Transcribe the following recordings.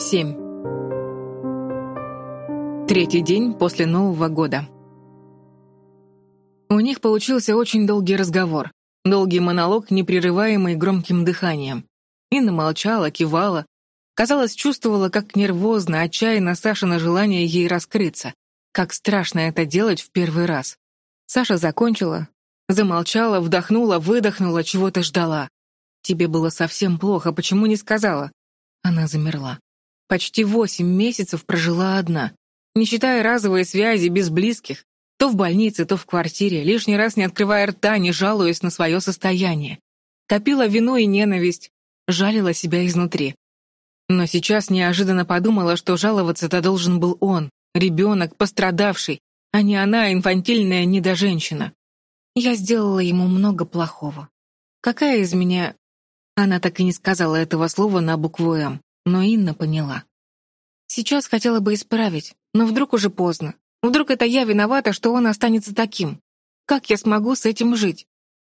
7. Третий день после Нового года. У них получился очень долгий разговор, долгий монолог, непрерываемый громким дыханием. Инна молчала, кивала. Казалось, чувствовала, как нервозно, отчаянно Сашина желание ей раскрыться. Как страшно это делать в первый раз. Саша закончила, замолчала, вдохнула, выдохнула, чего-то ждала. «Тебе было совсем плохо, почему не сказала?» Она замерла. Почти восемь месяцев прожила одна, не считая разовой связи, без близких, то в больнице, то в квартире, лишний раз не открывая рта, не жалуясь на свое состояние. Копила вину и ненависть, жалила себя изнутри. Но сейчас неожиданно подумала, что жаловаться-то должен был он, ребенок, пострадавший, а не она, инфантильная недоженщина. Я сделала ему много плохого. Какая из меня... Она так и не сказала этого слова на букву «М» но Инна поняла. Сейчас хотела бы исправить, но вдруг уже поздно. Вдруг это я виновата, что он останется таким. Как я смогу с этим жить?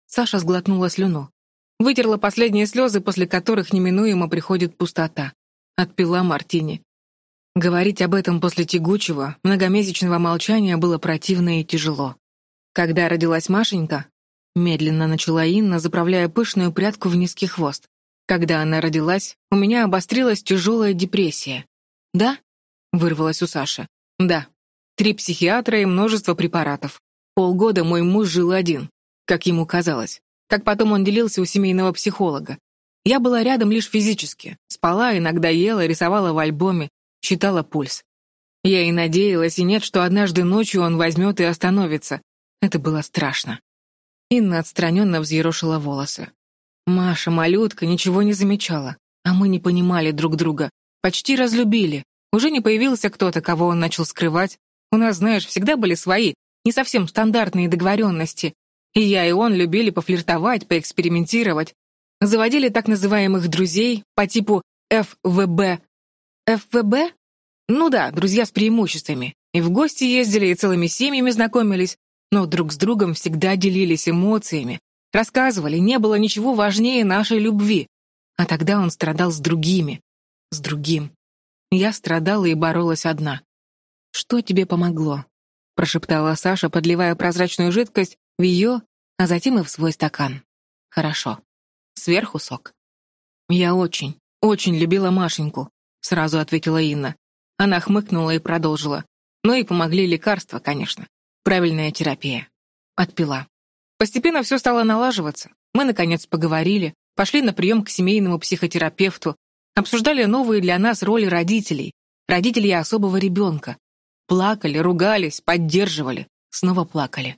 Саша сглотнула слюну. Вытерла последние слезы, после которых неминуемо приходит пустота. Отпила мартини. Говорить об этом после тягучего, многомесячного молчания было противно и тяжело. Когда родилась Машенька, медленно начала Инна, заправляя пышную прядку в низкий хвост. Когда она родилась, у меня обострилась тяжелая депрессия. «Да?» — вырвалась у Саши. «Да. Три психиатра и множество препаратов. Полгода мой муж жил один, как ему казалось. Как потом он делился у семейного психолога. Я была рядом лишь физически. Спала, иногда ела, рисовала в альбоме, считала пульс. Я и надеялась, и нет, что однажды ночью он возьмет и остановится. Это было страшно. Инна отстраненно взъерошила волосы. Маша, малютка, ничего не замечала. А мы не понимали друг друга. Почти разлюбили. Уже не появился кто-то, кого он начал скрывать. У нас, знаешь, всегда были свои, не совсем стандартные договоренности. И я, и он любили пофлиртовать, поэкспериментировать. Заводили так называемых друзей по типу ФВБ. ФВБ? Ну да, друзья с преимуществами. И в гости ездили, и целыми семьями знакомились, но друг с другом всегда делились эмоциями, Рассказывали, не было ничего важнее нашей любви. А тогда он страдал с другими. С другим. Я страдала и боролась одна. «Что тебе помогло?» — прошептала Саша, подливая прозрачную жидкость в ее, а затем и в свой стакан. «Хорошо. Сверху сок». «Я очень, очень любила Машеньку», — сразу ответила Инна. Она хмыкнула и продолжила. «Ну и помогли лекарства, конечно. Правильная терапия». Отпила. Постепенно все стало налаживаться. Мы, наконец, поговорили, пошли на прием к семейному психотерапевту, обсуждали новые для нас роли родителей, родителей особого ребенка. Плакали, ругались, поддерживали, снова плакали.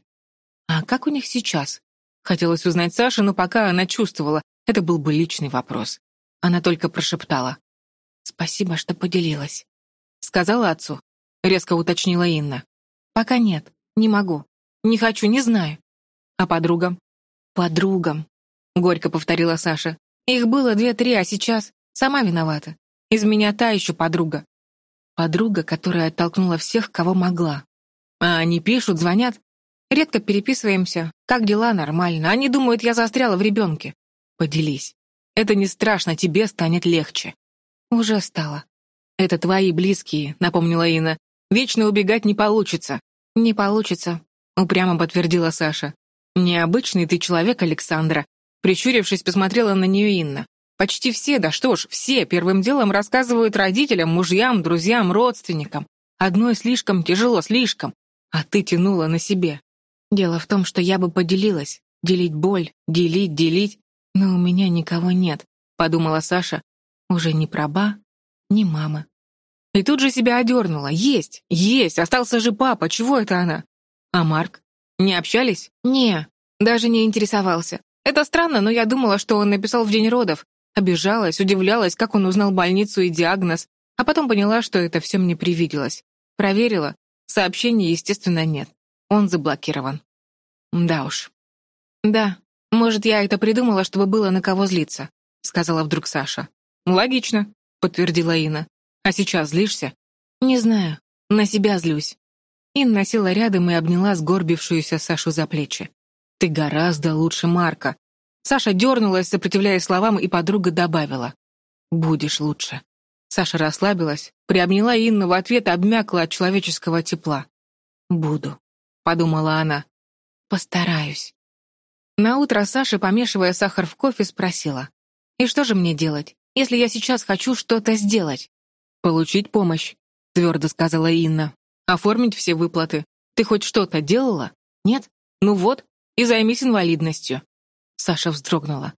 А как у них сейчас? Хотелось узнать Саше, но пока она чувствовала, это был бы личный вопрос. Она только прошептала. «Спасибо, что поделилась». Сказала отцу. Резко уточнила Инна. «Пока нет, не могу. Не хочу, не знаю. А подругам? Подругам, горько повторила Саша. Их было две-три, а сейчас сама виновата. Из меня та еще подруга. Подруга, которая оттолкнула всех, кого могла. А они пишут, звонят. Редко переписываемся. Как дела? Нормально. Они думают, я застряла в ребенке. Поделись. Это не страшно, тебе станет легче. Уже стало. Это твои близкие, напомнила Инна. Вечно убегать не получится. Не получится, упрямо подтвердила Саша. «Необычный ты человек, Александра», — прищурившись, посмотрела на нее Инна. «Почти все, да что ж, все первым делом рассказывают родителям, мужьям, друзьям, родственникам. Одной слишком тяжело, слишком, а ты тянула на себе. Дело в том, что я бы поделилась, делить боль, делить, делить, но у меня никого нет», — подумала Саша. «Уже ни праба, ни мамы». И тут же себя одернула. «Есть, есть, остался же папа, чего это она?» «А Марк? Не общались? Не, даже не интересовался. Это странно, но я думала, что он написал в день родов. Обижалась, удивлялась, как он узнал больницу и диагноз, а потом поняла, что это все мне привиделось. Проверила. Сообщений, естественно, нет. Он заблокирован. Да уж. Да, может, я это придумала, чтобы было на кого злиться, сказала вдруг Саша. Логично, подтвердила Инна. А сейчас злишься? Не знаю. На себя злюсь. Инна села рядом и обняла сгорбившуюся Сашу за плечи. «Ты гораздо лучше Марка». Саша дернулась, сопротивляясь словам, и подруга добавила. «Будешь лучше». Саша расслабилась, приобняла Инну в ответ, обмякла от человеческого тепла. «Буду», — подумала она. «Постараюсь». Наутро Саша, помешивая сахар в кофе, спросила. «И что же мне делать, если я сейчас хочу что-то сделать?» «Получить помощь», — твердо сказала Инна. «Оформить все выплаты. Ты хоть что-то делала? Нет? Ну вот, и займись инвалидностью». Саша вздрогнула.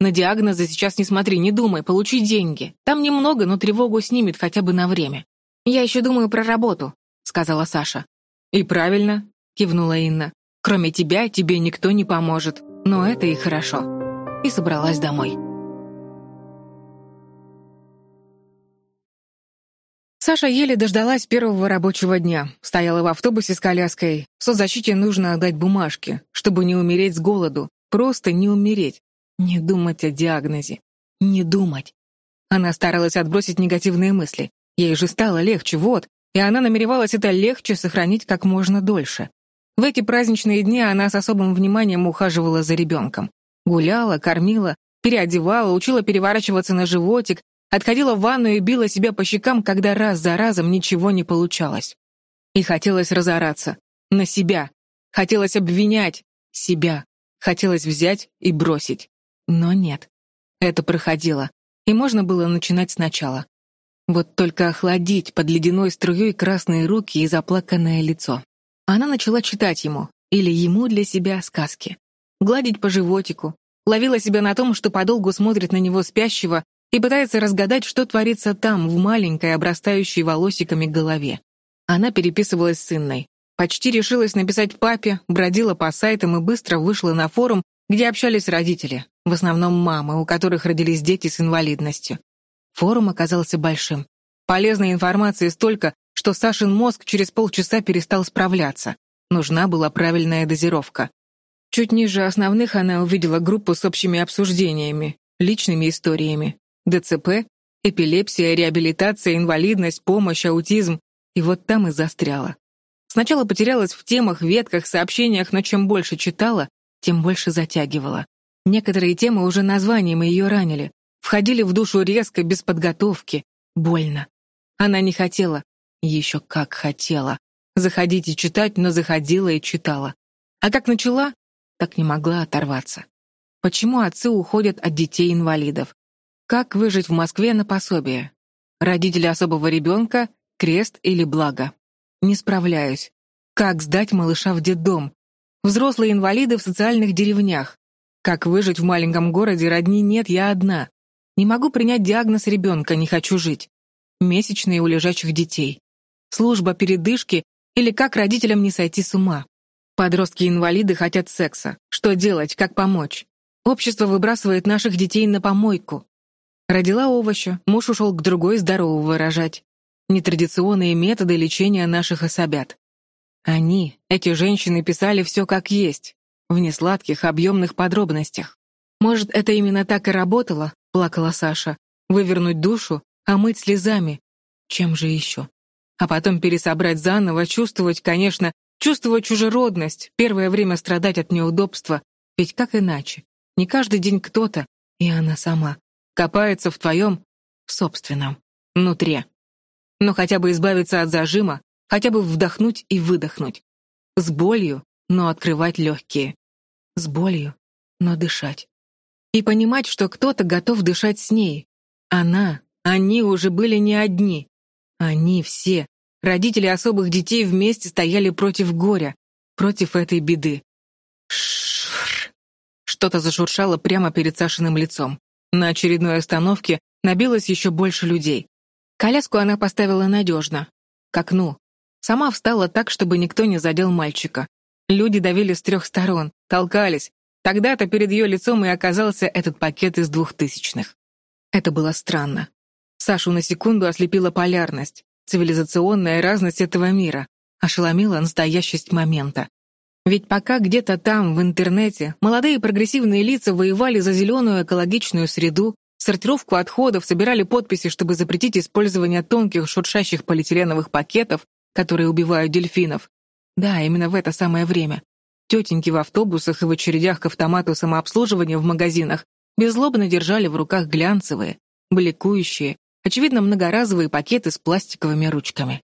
«На диагнозы сейчас не смотри, не думай, получи деньги. Там немного, но тревогу снимет хотя бы на время». «Я еще думаю про работу», — сказала Саша. «И правильно», — кивнула Инна. «Кроме тебя тебе никто не поможет. Но это и хорошо». И собралась домой. Саша еле дождалась первого рабочего дня. Стояла в автобусе с коляской. В соцзащите нужно отдать бумажки, чтобы не умереть с голоду. Просто не умереть. Не думать о диагнозе. Не думать. Она старалась отбросить негативные мысли. Ей же стало легче, вот. И она намеревалась это легче сохранить как можно дольше. В эти праздничные дни она с особым вниманием ухаживала за ребенком. Гуляла, кормила, переодевала, учила переворачиваться на животик, Отходила в ванну и била себя по щекам, когда раз за разом ничего не получалось. И хотелось разораться. На себя. Хотелось обвинять себя. Хотелось взять и бросить. Но нет. Это проходило. И можно было начинать сначала. Вот только охладить под ледяной струей красные руки и заплаканное лицо. Она начала читать ему, или ему для себя сказки. Гладить по животику. Ловила себя на том, что подолгу смотрит на него спящего и пытается разгадать, что творится там, в маленькой, обрастающей волосиками голове. Она переписывалась с Инной. Почти решилась написать папе, бродила по сайтам и быстро вышла на форум, где общались родители, в основном мамы, у которых родились дети с инвалидностью. Форум оказался большим. Полезной информации столько, что Сашин мозг через полчаса перестал справляться. Нужна была правильная дозировка. Чуть ниже основных она увидела группу с общими обсуждениями, личными историями, ДЦП, эпилепсия, реабилитация, инвалидность, помощь, аутизм. И вот там и застряла. Сначала потерялась в темах, ветках, сообщениях, но чем больше читала, тем больше затягивала. Некоторые темы уже названием ее ранили, входили в душу резко, без подготовки, больно. Она не хотела, еще как хотела, заходить и читать, но заходила и читала. А как начала, так не могла оторваться. Почему отцы уходят от детей-инвалидов? Как выжить в Москве на пособие? Родители особого ребенка, крест или благо? Не справляюсь. Как сдать малыша в детдом? Взрослые инвалиды в социальных деревнях. Как выжить в маленьком городе, родни нет, я одна. Не могу принять диагноз ребенка, не хочу жить. Месячные у лежачих детей. Служба передышки или как родителям не сойти с ума. Подростки-инвалиды хотят секса. Что делать, как помочь? Общество выбрасывает наших детей на помойку. Родила овоща, муж ушел к другой здорового рожать. Нетрадиционные методы лечения наших особят. Они, эти женщины, писали все как есть, в несладких, объемных подробностях. Может, это именно так и работало, плакала Саша. Вывернуть душу, а мыть слезами. Чем же еще? А потом пересобрать заново, чувствовать, конечно, чувствовать чужеродность, первое время страдать от неудобства. Ведь как иначе? Не каждый день кто-то, и она сама, копается в твоем собственном нутре. Но хотя бы избавиться от зажима, хотя бы вдохнуть и выдохнуть. С болью, но открывать легкие. С болью, но дышать. И понимать, что кто-то готов дышать с ней. Она, они уже были не одни. Они все, родители особых детей вместе стояли против горя, против этой беды. Шшш. Что-то зашуршало прямо перед Сашиным лицом. На очередной остановке набилось еще больше людей. Коляску она поставила надежно, к окну. Сама встала так, чтобы никто не задел мальчика. Люди давили с трех сторон, толкались. Тогда-то перед ее лицом и оказался этот пакет из двухтысячных. Это было странно. Сашу на секунду ослепила полярность, цивилизационная разность этого мира, ошеломила настоящесть момента. Ведь пока где-то там, в интернете, молодые прогрессивные лица воевали за зеленую экологичную среду, сортировку отходов, собирали подписи, чтобы запретить использование тонких шуршащих полиэтиленовых пакетов, которые убивают дельфинов. Да, именно в это самое время. Тетеньки в автобусах и в очередях к автомату самообслуживания в магазинах беззлобно держали в руках глянцевые, бликующие, очевидно, многоразовые пакеты с пластиковыми ручками.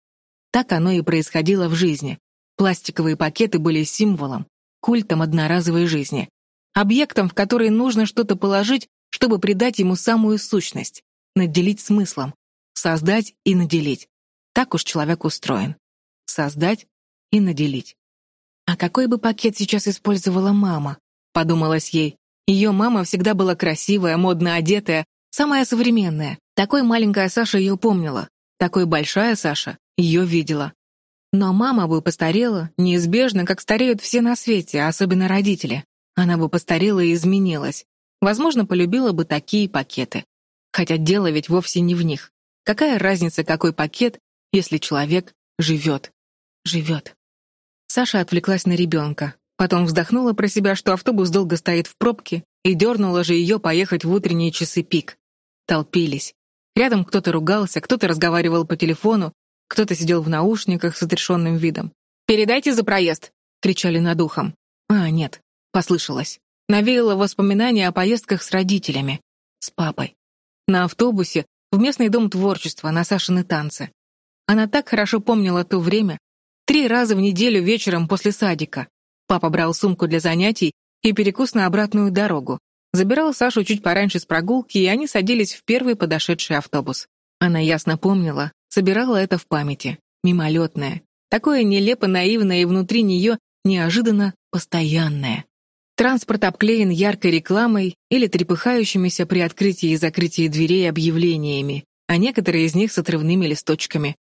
Так оно и происходило в жизни. Пластиковые пакеты были символом, культом одноразовой жизни, объектом, в который нужно что-то положить, чтобы придать ему самую сущность, наделить смыслом, создать и наделить. Так уж человек устроен. Создать и наделить. А какой бы пакет сейчас использовала мама? Подумалось ей. Ее мама всегда была красивая, модно одетая, самая современная. Такой маленькая Саша ее помнила. Такой большая Саша ее видела. Но мама бы постарела, неизбежно, как стареют все на свете, особенно родители. Она бы постарела и изменилась. Возможно, полюбила бы такие пакеты. Хотя дело ведь вовсе не в них. Какая разница, какой пакет, если человек живет? Живет. Саша отвлеклась на ребенка. Потом вздохнула про себя, что автобус долго стоит в пробке, и дернула же ее поехать в утренние часы пик. Толпились. Рядом кто-то ругался, кто-то разговаривал по телефону, кто-то сидел в наушниках с отрешенным видом. «Передайте за проезд!» — кричали над ухом. А, нет, послышалось. Навеяло воспоминания о поездках с родителями. С папой. На автобусе, в местный дом творчества, на Сашины танцы. Она так хорошо помнила то время. Три раза в неделю вечером после садика. Папа брал сумку для занятий и перекус на обратную дорогу. Забирал Сашу чуть пораньше с прогулки, и они садились в первый подошедший автобус. Она ясно помнила, собирала это в памяти. Мимолетное. Такое нелепо наивное и внутри нее неожиданно постоянное. Транспорт обклеен яркой рекламой или трепыхающимися при открытии и закрытии дверей объявлениями, а некоторые из них с отрывными листочками.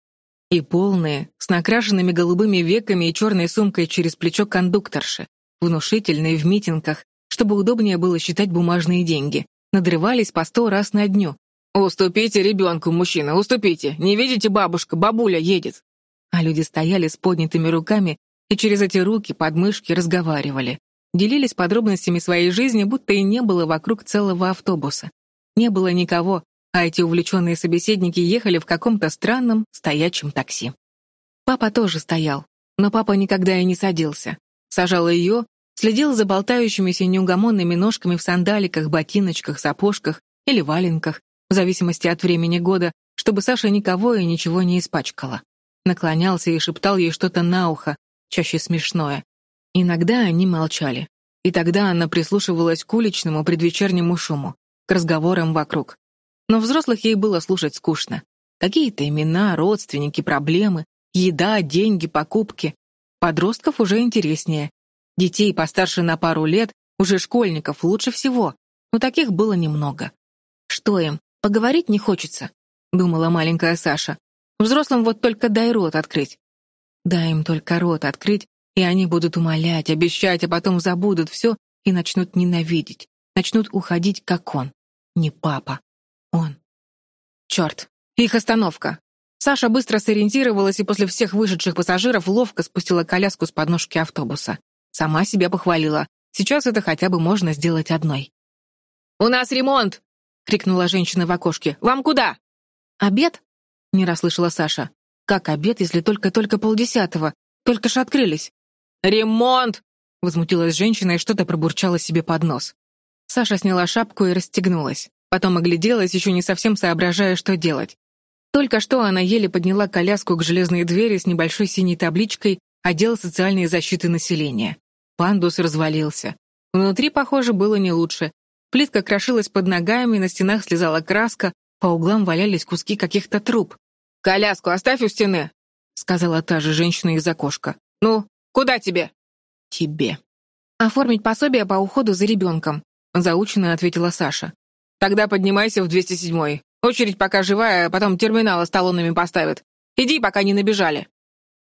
И полные, с накрашенными голубыми веками и черной сумкой через плечо кондукторши, внушительные в митингах, чтобы удобнее было считать бумажные деньги, надрывались по сто раз на дню, «Уступите ребенку, мужчина, уступите! Не видите, бабушка, бабуля едет!» А люди стояли с поднятыми руками и через эти руки, подмышки разговаривали. Делились подробностями своей жизни, будто и не было вокруг целого автобуса. Не было никого, а эти увлеченные собеседники ехали в каком-то странном стоячем такси. Папа тоже стоял, но папа никогда и не садился. Сажал ее, следил за болтающимися неугомонными ножками в сандаликах, ботиночках, сапожках или валенках, в зависимости от времени года, чтобы Саша никого и ничего не испачкала. Наклонялся и шептал ей что-то на ухо, чаще смешное. Иногда они молчали. И тогда она прислушивалась к уличному предвечернему шуму, к разговорам вокруг. Но взрослых ей было слушать скучно. Какие-то имена, родственники, проблемы, еда, деньги, покупки. Подростков уже интереснее. Детей постарше на пару лет, уже школьников, лучше всего. Но таких было немного. Что им, Поговорить не хочется», — думала маленькая Саша. «Взрослым вот только дай рот открыть». Дай им только рот открыть, и они будут умолять, обещать, а потом забудут все и начнут ненавидеть, начнут уходить, как он. Не папа. Он. Черт, их остановка. Саша быстро сориентировалась и после всех вышедших пассажиров ловко спустила коляску с подножки автобуса. Сама себя похвалила. Сейчас это хотя бы можно сделать одной. «У нас ремонт!» — крикнула женщина в окошке. «Вам куда?» «Обед?» — не расслышала Саша. «Как обед, если только-только полдесятого? Только ж открылись». «Ремонт!» — возмутилась женщина и что-то пробурчала себе под нос. Саша сняла шапку и расстегнулась. Потом огляделась, еще не совсем соображая, что делать. Только что она еле подняла коляску к железной двери с небольшой синей табличкой «Отдел социальной защиты населения». Пандус развалился. Внутри, похоже, было не лучше. Плитка крошилась под ногами, на стенах слезала краска, по углам валялись куски каких-то труб. «Коляску оставь у стены», — сказала та же женщина из окошка. «Ну, куда тебе?» «Тебе». «Оформить пособие по уходу за ребенком», — заученно ответила Саша. «Тогда поднимайся в 207-й. Очередь пока живая, а потом терминалы с талонами поставят. Иди, пока не набежали».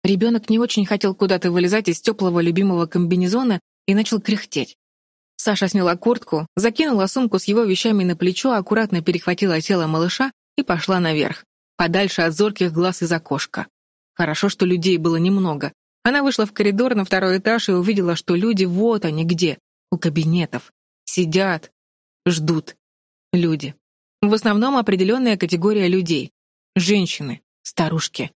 Ребенок не очень хотел куда-то вылезать из теплого любимого комбинезона и начал кряхтеть. Саша сняла куртку, закинула сумку с его вещами на плечо, аккуратно перехватила тело малыша и пошла наверх, подальше от зорких глаз из окошка. Хорошо, что людей было немного. Она вышла в коридор на второй этаж и увидела, что люди вот они где, у кабинетов. Сидят, ждут. Люди. В основном определенная категория людей. Женщины, старушки.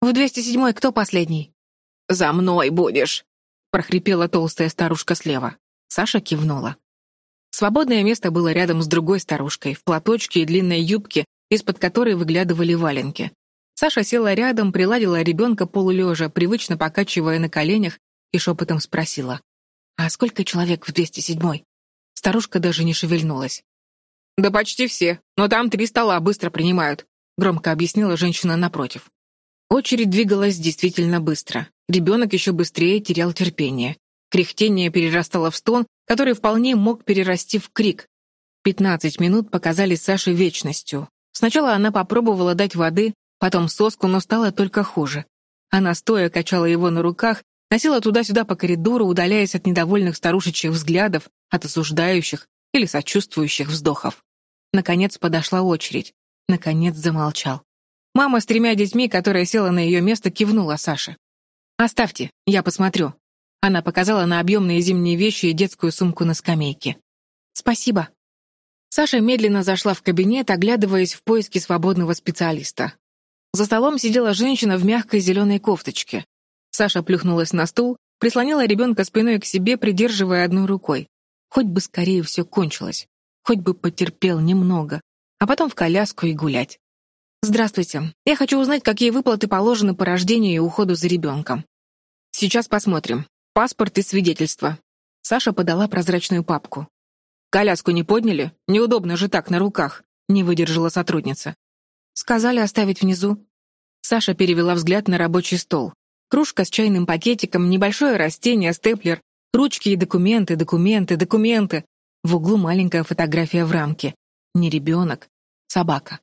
«В 207-й кто последний?» «За мной будешь!» — прохрипела толстая старушка слева. Саша кивнула. Свободное место было рядом с другой старушкой, в платочке и длинной юбке, из-под которой выглядывали валенки. Саша села рядом, приладила ребенка полулежа, привычно покачивая на коленях, и шепотом спросила. «А сколько человек в 207-й?» Старушка даже не шевельнулась. «Да почти все, но там три стола быстро принимают», громко объяснила женщина напротив. Очередь двигалась действительно быстро. Ребенок еще быстрее терял терпение. Кряхтение перерастало в стон, который вполне мог перерасти в крик. Пятнадцать минут показались Саше вечностью. Сначала она попробовала дать воды, потом соску, но стало только хуже. Она стоя качала его на руках, носила туда-сюда по коридору, удаляясь от недовольных старушечьих взглядов, от осуждающих или сочувствующих вздохов. Наконец подошла очередь. Наконец замолчал. Мама с тремя детьми, которая села на ее место, кивнула Саше. «Оставьте, я посмотрю». Она показала на объемные зимние вещи и детскую сумку на скамейке. «Спасибо». Саша медленно зашла в кабинет, оглядываясь в поиске свободного специалиста. За столом сидела женщина в мягкой зеленой кофточке. Саша плюхнулась на стул, прислонила ребенка спиной к себе, придерживая одной рукой. Хоть бы скорее все кончилось, хоть бы потерпел немного, а потом в коляску и гулять. «Здравствуйте. Я хочу узнать, какие выплаты положены по рождению и уходу за ребенком». «Сейчас посмотрим. Паспорт и свидетельство». Саша подала прозрачную папку. «Коляску не подняли? Неудобно же так, на руках», — не выдержала сотрудница. «Сказали оставить внизу». Саша перевела взгляд на рабочий стол. Кружка с чайным пакетиком, небольшое растение, степлер, ручки и документы, документы, документы. В углу маленькая фотография в рамке. Не ребенок, собака.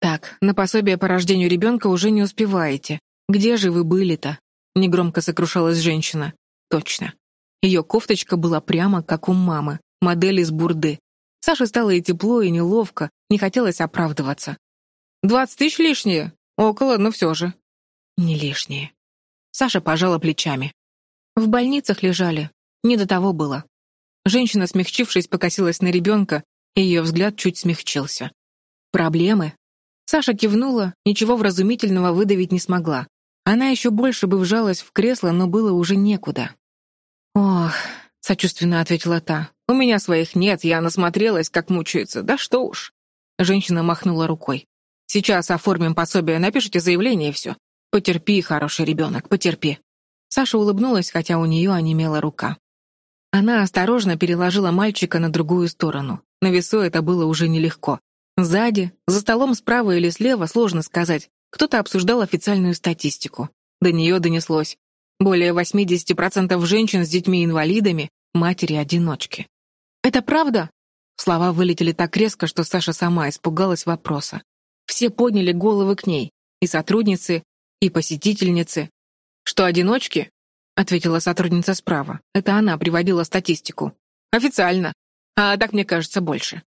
«Так, на пособие по рождению ребенка уже не успеваете. Где же вы были-то?» Негромко сокрушалась женщина. «Точно. Ее кофточка была прямо как у мамы, модель из бурды. Саше стало и тепло, и неловко, не хотелось оправдываться. «Двадцать тысяч лишние? Около, но все же». «Не лишние». Саша пожала плечами. «В больницах лежали. Не до того было». Женщина, смягчившись, покосилась на ребенка, и ее взгляд чуть смягчился. «Проблемы?» Саша кивнула, ничего вразумительного выдавить не смогла. Она еще больше бы вжалась в кресло, но было уже некуда. «Ох», — сочувственно ответила та, — «у меня своих нет, я насмотрелась, как мучается. Да что уж». Женщина махнула рукой. «Сейчас оформим пособие, напишите заявление и все. Потерпи, хороший ребенок, потерпи». Саша улыбнулась, хотя у нее онемела рука. Она осторожно переложила мальчика на другую сторону. На весу это было уже нелегко. Сзади, за столом справа или слева, сложно сказать, кто-то обсуждал официальную статистику. До нее донеслось. Более 80% женщин с детьми-инвалидами — матери-одиночки. «Это правда?» Слова вылетели так резко, что Саша сама испугалась вопроса. Все подняли головы к ней, и сотрудницы, и посетительницы. «Что, одиночки?» — ответила сотрудница справа. Это она приводила статистику. «Официально. А так, мне кажется, больше».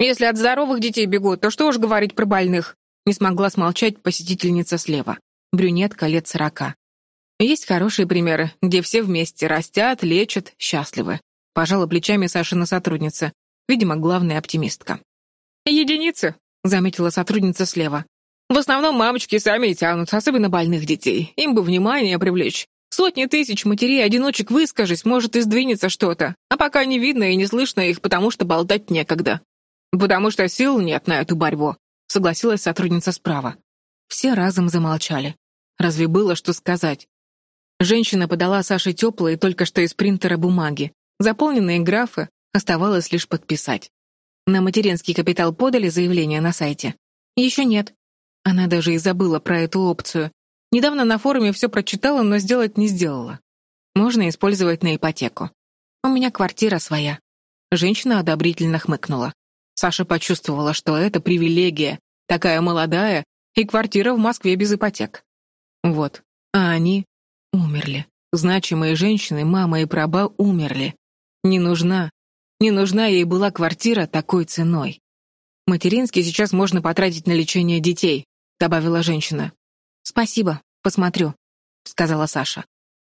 Если от здоровых детей бегут, то что уж говорить про больных?» Не смогла смолчать посетительница слева. Брюнетка лет сорока. Есть хорошие примеры, где все вместе растят, лечат, счастливы. Пожала плечами Сашина сотрудница. Видимо, главная оптимистка. «Единицы», — заметила сотрудница слева. «В основном мамочки сами и тянут, особенно больных детей. Им бы внимание привлечь. Сотни тысяч матерей-одиночек выскажись, может, и сдвинется что-то. А пока не видно и не слышно их, потому что болтать некогда. «Потому что сил нет на эту борьбу», — согласилась сотрудница справа. Все разом замолчали. Разве было что сказать? Женщина подала Саше теплые только что из принтера бумаги. Заполненные графы оставалось лишь подписать. На материнский капитал подали заявление на сайте? Еще нет. Она даже и забыла про эту опцию. Недавно на форуме все прочитала, но сделать не сделала. Можно использовать на ипотеку. У меня квартира своя. Женщина одобрительно хмыкнула. Саша почувствовала, что это привилегия, такая молодая, и квартира в Москве без ипотек. Вот. А они умерли. Значимые женщины, мама и праба умерли. Не нужна. Не нужна ей была квартира такой ценой. Материнский сейчас можно потратить на лечение детей, добавила женщина. Спасибо, посмотрю, сказала Саша.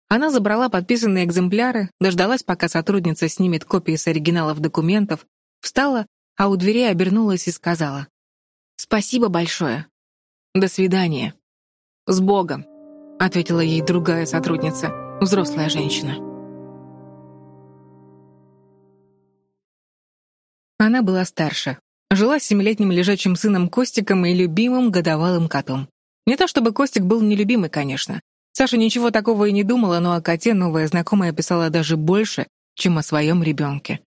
Она забрала подписанные экземпляры, дождалась, пока сотрудница снимет копии с оригиналов документов, встала а у двери обернулась и сказала «Спасибо большое. До свидания». «С Богом», — ответила ей другая сотрудница, взрослая женщина. Она была старше, Жила с семилетним лежачим сыном Костиком и любимым годовалым котом. Не то чтобы Костик был нелюбимый, конечно. Саша ничего такого и не думала, но о коте новая знакомая писала даже больше, чем о своем ребенке.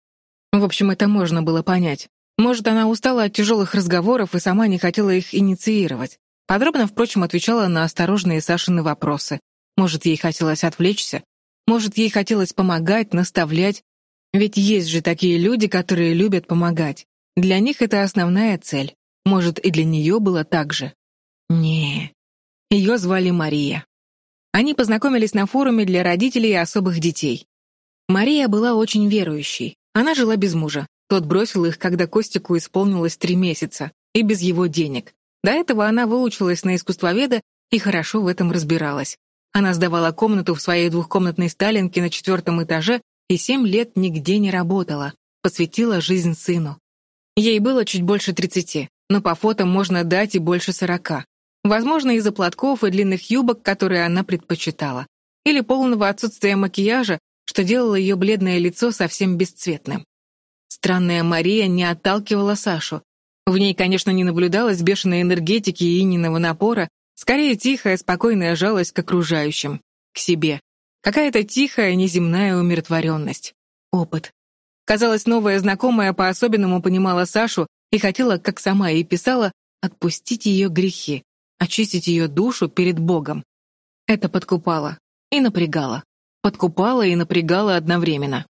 В общем, это можно было понять. Может, она устала от тяжелых разговоров и сама не хотела их инициировать. Подробно, впрочем, отвечала на осторожные Сашины вопросы. Может, ей хотелось отвлечься? Может, ей хотелось помогать, наставлять? Ведь есть же такие люди, которые любят помогать. Для них это основная цель. Может, и для нее было так же. Не. Ее звали Мария. Они познакомились на форуме для родителей и особых детей. Мария была очень верующей. Она жила без мужа, тот бросил их, когда Костику исполнилось три месяца, и без его денег. До этого она выучилась на искусствоведа и хорошо в этом разбиралась. Она сдавала комнату в своей двухкомнатной сталинке на четвертом этаже и семь лет нигде не работала, посвятила жизнь сыну. Ей было чуть больше тридцати, но по фото можно дать и больше сорока. Возможно, из-за платков и длинных юбок, которые она предпочитала. Или полного отсутствия макияжа, что делало ее бледное лицо совсем бесцветным. Странная Мария не отталкивала Сашу. В ней, конечно, не наблюдалось бешеной энергетики и инниного напора, скорее тихая, спокойная жалость к окружающим, к себе. Какая-то тихая, неземная умиротворенность. Опыт. Казалось, новая знакомая по-особенному понимала Сашу и хотела, как сама и писала, отпустить ее грехи, очистить ее душу перед Богом. Это подкупало и напрягало. Подкупало и напрягало одновременно.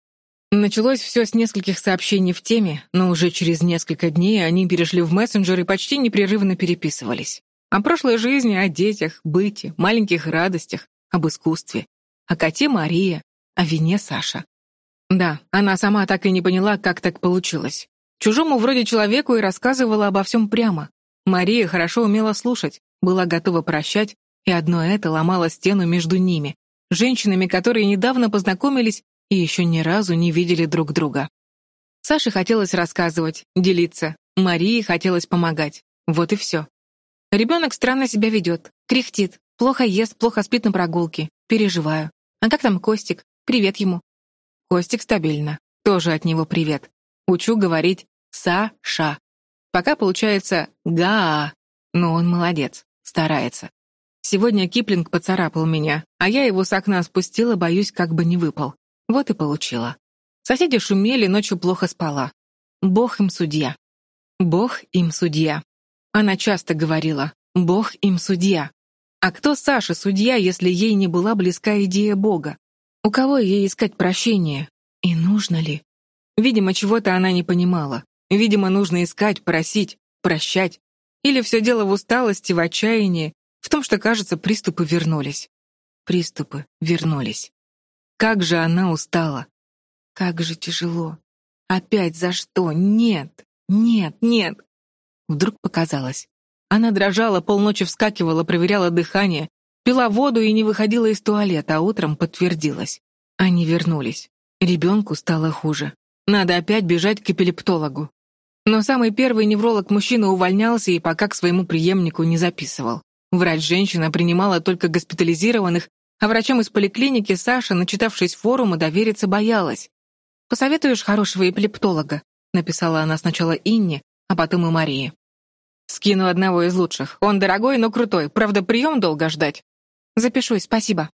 Началось все с нескольких сообщений в теме, но уже через несколько дней они перешли в мессенджер и почти непрерывно переписывались. О прошлой жизни, о детях, быте, маленьких радостях, об искусстве. О коте Мария, о вине Саша. Да, она сама так и не поняла, как так получилось. Чужому вроде человеку и рассказывала обо всем прямо. Мария хорошо умела слушать, была готова прощать, и одно это ломало стену между ними, женщинами, которые недавно познакомились и еще ни разу не видели друг друга. Саше хотелось рассказывать, делиться, Марии хотелось помогать. Вот и все. Ребенок странно себя ведет, кряхтит, плохо ест, плохо спит на прогулке. Переживаю. А как там Костик? Привет ему. Костик стабильно. Тоже от него привет. Учу говорить «Са-ша». Пока получается «га-а». Но он молодец, старается. Сегодня Киплинг поцарапал меня, а я его с окна спустила, боюсь, как бы не выпал. Вот и получила. Соседи шумели, ночью плохо спала. Бог им судья. Бог им судья. Она часто говорила «Бог им судья». А кто Саша судья, если ей не была близка идея Бога? У кого ей искать прощение? И нужно ли? Видимо, чего-то она не понимала. Видимо, нужно искать, просить, прощать. Или все дело в усталости, в отчаянии, в том, что, кажется, приступы вернулись. Приступы вернулись. Как же она устала! Как же тяжело! Опять за что? Нет! Нет! Нет! Вдруг показалось. Она дрожала, полночи вскакивала, проверяла дыхание, пила воду и не выходила из туалета, а утром подтвердилось. Они вернулись. Ребенку стало хуже. Надо опять бежать к эпилептологу. Но самый первый невролог-мужчина увольнялся и пока к своему преемнику не записывал. Врач-женщина принимала только госпитализированных а врачам из поликлиники Саша, начитавшись форума, довериться боялась. «Посоветуешь хорошего эпилептолога?» — написала она сначала Инне, а потом и Марии. «Скину одного из лучших. Он дорогой, но крутой. Правда, прием долго ждать». «Запишусь, спасибо».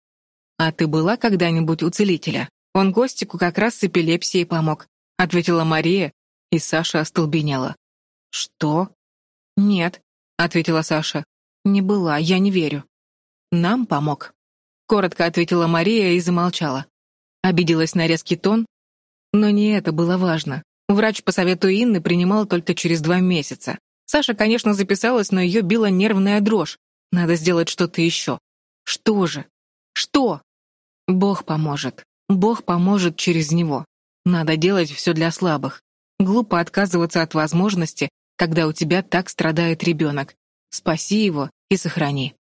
«А ты была когда-нибудь у целителя? Он Костику как раз с эпилепсией помог», — ответила Мария, и Саша остолбенела. «Что?» «Нет», — ответила Саша. «Не была, я не верю». «Нам помог», Коротко ответила Мария и замолчала. Обиделась на резкий тон. Но не это было важно. Врач по совету Инны принимал только через два месяца. Саша, конечно, записалась, но ее била нервная дрожь. Надо сделать что-то еще. Что же? Что? Бог поможет. Бог поможет через него. Надо делать все для слабых. Глупо отказываться от возможности, когда у тебя так страдает ребенок. Спаси его и сохрани.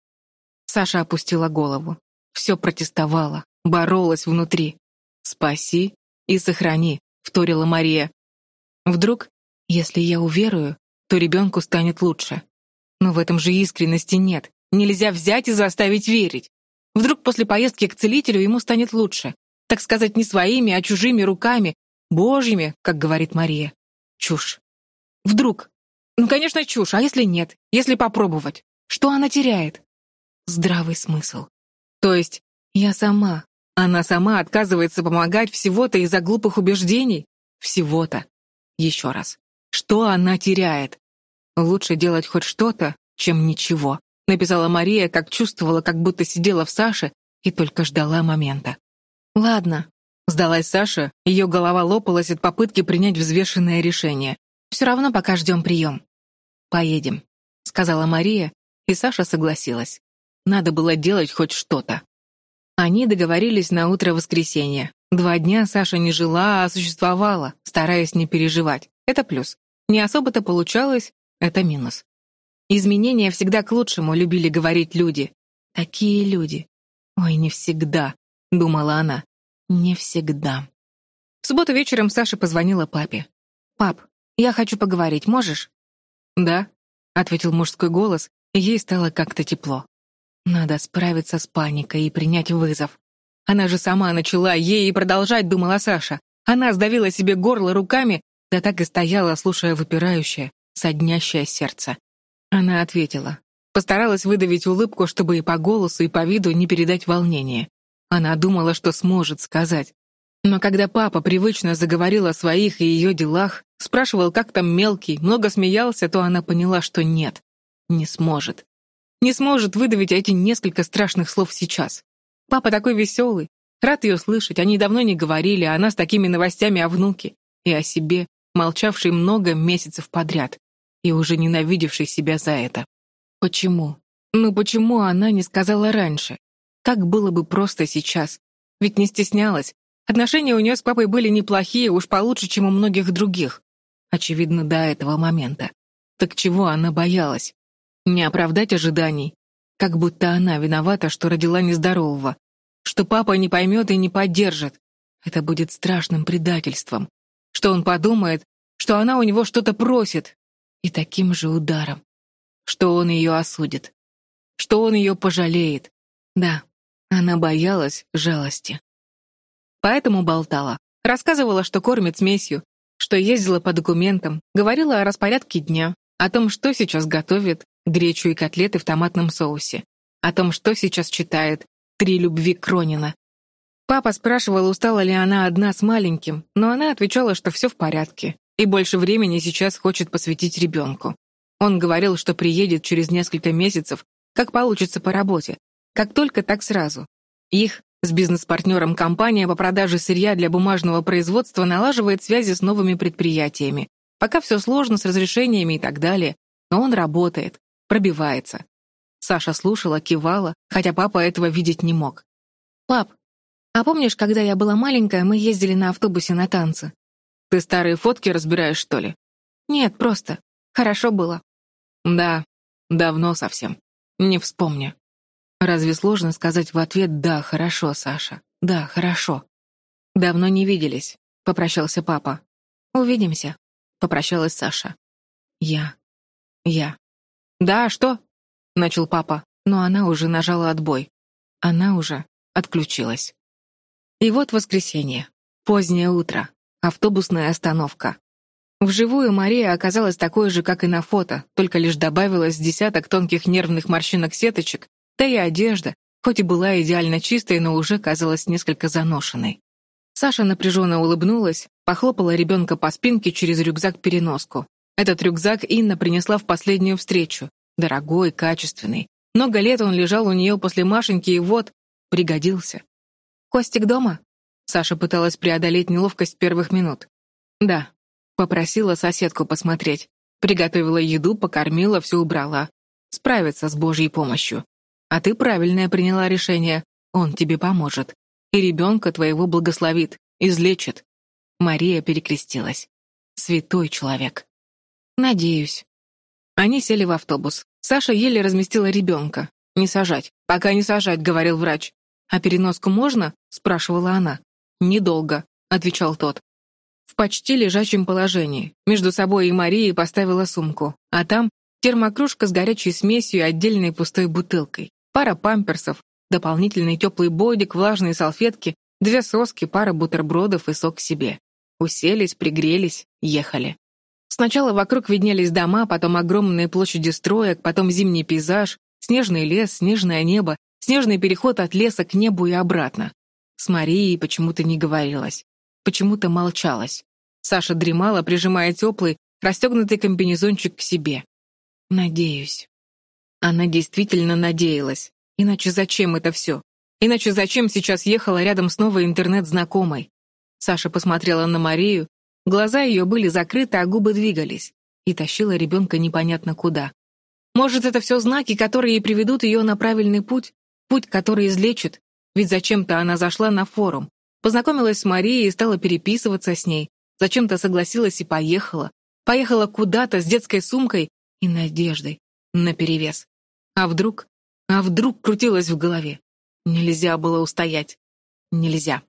Саша опустила голову. Все протестовало, боролось внутри. «Спаси и сохрани», — вторила Мария. «Вдруг, если я уверую, то ребенку станет лучше. Но в этом же искренности нет. Нельзя взять и заставить верить. Вдруг после поездки к целителю ему станет лучше. Так сказать, не своими, а чужими руками, божьими, как говорит Мария. Чушь. Вдруг, Ну, конечно, чушь, а если нет? Если попробовать? Что она теряет? Здравый смысл. То есть я сама. Она сама отказывается помогать всего-то из-за глупых убеждений? Всего-то. Еще раз. Что она теряет? Лучше делать хоть что-то, чем ничего, написала Мария, как чувствовала, как будто сидела в Саше и только ждала момента. Ладно, сдалась Саша, ее голова лопалась от попытки принять взвешенное решение. Все равно пока ждем прием. Поедем, сказала Мария, и Саша согласилась. Надо было делать хоть что-то. Они договорились на утро воскресенья. Два дня Саша не жила, а существовала, стараясь не переживать. Это плюс. Не особо-то получалось, это минус. Изменения всегда к лучшему, любили говорить люди. Такие люди. Ой, не всегда, думала она. Не всегда. В субботу вечером Саша позвонила папе. «Пап, я хочу поговорить, можешь?» «Да», — ответил мужской голос, и ей стало как-то тепло. Надо справиться с паникой и принять вызов. Она же сама начала ей и продолжать, думала Саша. Она сдавила себе горло руками, да так и стояла, слушая выпирающее, соднящее сердце. Она ответила. Постаралась выдавить улыбку, чтобы и по голосу, и по виду не передать волнение. Она думала, что сможет сказать. Но когда папа привычно заговорил о своих и ее делах, спрашивал, как там мелкий, много смеялся, то она поняла, что нет, не сможет. Не сможет выдавить эти несколько страшных слов сейчас. Папа такой веселый, рад ее слышать, они давно не говорили, а она с такими новостями о внуке и о себе, молчавшей много месяцев подряд и уже ненавидевший себя за это. Почему? Ну почему она не сказала раньше? Как было бы просто сейчас? Ведь не стеснялась. Отношения у нее с папой были неплохие, уж получше, чем у многих других. Очевидно, до этого момента. Так чего она боялась? Не оправдать ожиданий. Как будто она виновата, что родила нездорового. Что папа не поймет и не поддержит. Это будет страшным предательством. Что он подумает, что она у него что-то просит, и таким же ударом. Что он ее осудит. Что он ее пожалеет. Да, она боялась жалости. Поэтому болтала. Рассказывала, что кормит смесью, что ездила по документам, говорила о распорядке дня, о том, что сейчас готовит, гречу и котлеты в томатном соусе, о том, что сейчас читает, «Три любви Кронина». Папа спрашивал, устала ли она одна с маленьким, но она отвечала, что все в порядке, и больше времени сейчас хочет посвятить ребенку. Он говорил, что приедет через несколько месяцев, как получится по работе. Как только, так сразу. Их с бизнес-партнером компания по продаже сырья для бумажного производства налаживает связи с новыми предприятиями. Пока все сложно с разрешениями и так далее, но он работает, пробивается. Саша слушала, кивала, хотя папа этого видеть не мог. «Пап, а помнишь, когда я была маленькая, мы ездили на автобусе на танцы? Ты старые фотки разбираешь, что ли? Нет, просто. Хорошо было. Да, давно совсем. Не вспомню. Разве сложно сказать в ответ «да, хорошо, Саша»? Да, хорошо. Давно не виделись, попрощался папа. Увидимся, попрощалась Саша. Я. Я. Да, что? Начал папа, но она уже нажала отбой. Она уже отключилась. И вот воскресенье. Позднее утро. Автобусная остановка. Вживую Мария оказалась такой же, как и на фото, только лишь добавилось десяток тонких нервных морщинок-сеточек, да и одежда, хоть и была идеально чистой, но уже казалась несколько заношенной. Саша напряженно улыбнулась, похлопала ребенка по спинке через рюкзак-переноску. Этот рюкзак Инна принесла в последнюю встречу. Дорогой, качественный. Много лет он лежал у нее после Машеньки и вот, пригодился. «Костик дома?» Саша пыталась преодолеть неловкость первых минут. «Да». Попросила соседку посмотреть. Приготовила еду, покормила, все убрала. Справиться с Божьей помощью. А ты правильное приняла решение. Он тебе поможет. И ребенка твоего благословит, излечит. Мария перекрестилась. Святой человек. Надеюсь. Они сели в автобус. Саша еле разместила ребенка. «Не сажать. Пока не сажать», — говорил врач. «А переноску можно?» — спрашивала она. «Недолго», — отвечал тот. В почти лежачем положении. Между собой и Марией поставила сумку. А там термокружка с горячей смесью и отдельной пустой бутылкой. Пара памперсов, дополнительный теплый бодик, влажные салфетки, две соски, пара бутербродов и сок себе. Уселись, пригрелись, ехали. Сначала вокруг виднелись дома, потом огромные площади строек, потом зимний пейзаж, снежный лес, снежное небо, снежный переход от леса к небу и обратно. С Марией почему-то не говорилось, почему-то молчалось. Саша дремала, прижимая теплый, расстегнутый комбинезончик к себе. «Надеюсь». Она действительно надеялась. Иначе зачем это все? Иначе зачем сейчас ехала рядом с новой интернет-знакомой? Саша посмотрела на Марию, глаза ее были закрыты, а губы двигались, и тащила ребенка непонятно куда. Может, это все знаки, которые приведут ее на правильный путь, путь, который излечит, ведь зачем-то она зашла на форум, познакомилась с Марией и стала переписываться с ней, зачем-то согласилась и поехала. Поехала куда-то с детской сумкой и надеждой, наперевес. А вдруг? А вдруг крутилась в голове? Нельзя было устоять. Нельзя.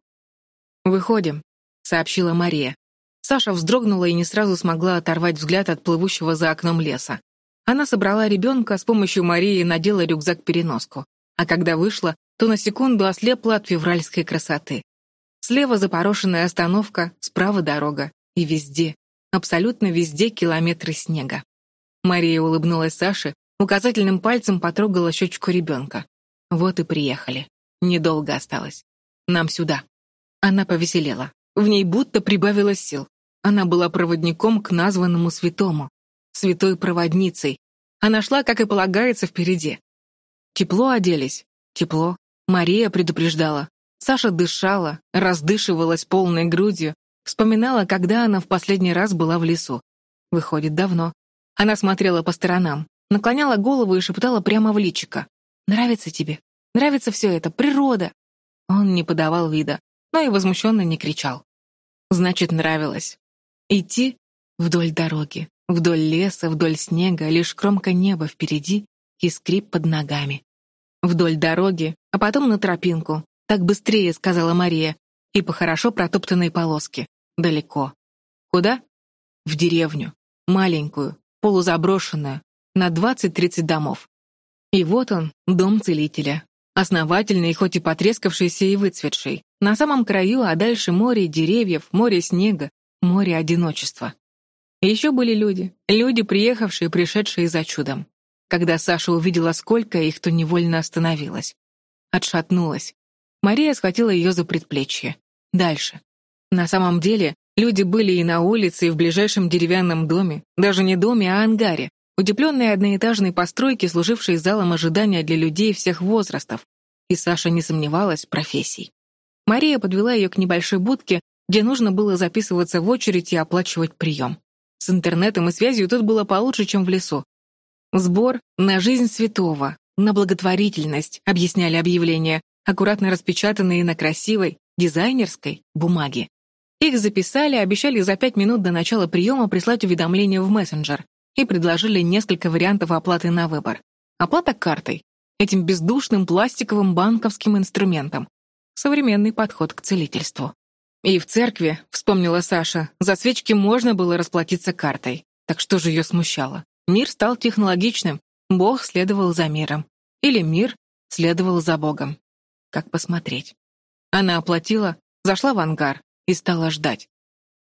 «Выходим», — сообщила Мария. Саша вздрогнула и не сразу смогла оторвать взгляд от плывущего за окном леса. Она собрала ребенка, с помощью Марии надела рюкзак-переноску. А когда вышла, то на секунду ослепла от февральской красоты. Слева запорошенная остановка, справа дорога. И везде, абсолютно везде километры снега. Мария улыбнулась Саше, указательным пальцем потрогала щечку ребенка. Вот и приехали. Недолго осталось. Нам сюда. Она повеселела. В ней будто прибавилось сил. Она была проводником к названному святому. Святой проводницей. Она шла, как и полагается, впереди. Тепло оделись. Тепло. Мария предупреждала. Саша дышала, раздышивалась полной грудью, вспоминала, когда она в последний раз была в лесу. Выходит, давно. Она смотрела по сторонам, наклоняла голову и шептала прямо в личико. Нравится тебе? Нравится все это? Природа?» Он не подавал вида, но и возмущенно не кричал. Значит, нравилось. Идти вдоль дороги, вдоль леса, вдоль снега, лишь кромка неба впереди и скрип под ногами. Вдоль дороги, а потом на тропинку. Так быстрее, сказала Мария, и по хорошо протоптанной полоске. Далеко. Куда? В деревню. Маленькую, полузаброшенную, на 20-30 домов. И вот он, дом целителя. Основательный, хоть и потрескавшийся и выцветший. На самом краю, а дальше море деревьев, море снега, море одиночества. еще были люди, люди, приехавшие, пришедшие за чудом. Когда Саша увидела, сколько их, то невольно остановилась. Отшатнулась. Мария схватила ее за предплечье. Дальше. На самом деле, люди были и на улице, и в ближайшем деревянном доме, даже не доме, а ангаре, Утепленные одноэтажные постройки, служившие залом ожидания для людей всех возрастов. И Саша не сомневалась в профессии. Мария подвела ее к небольшой будке, где нужно было записываться в очередь и оплачивать прием. С интернетом и связью тут было получше, чем в лесу. «Сбор на жизнь святого, на благотворительность», объясняли объявления, аккуратно распечатанные на красивой, дизайнерской бумаге. Их записали, обещали за пять минут до начала приема прислать уведомление в мессенджер и предложили несколько вариантов оплаты на выбор. Оплата картой, этим бездушным пластиковым банковским инструментом. Современный подход к целительству. И в церкви, вспомнила Саша, за свечки можно было расплатиться картой. Так что же ее смущало? Мир стал технологичным, Бог следовал за миром. Или мир следовал за Богом. Как посмотреть? Она оплатила, зашла в ангар и стала ждать.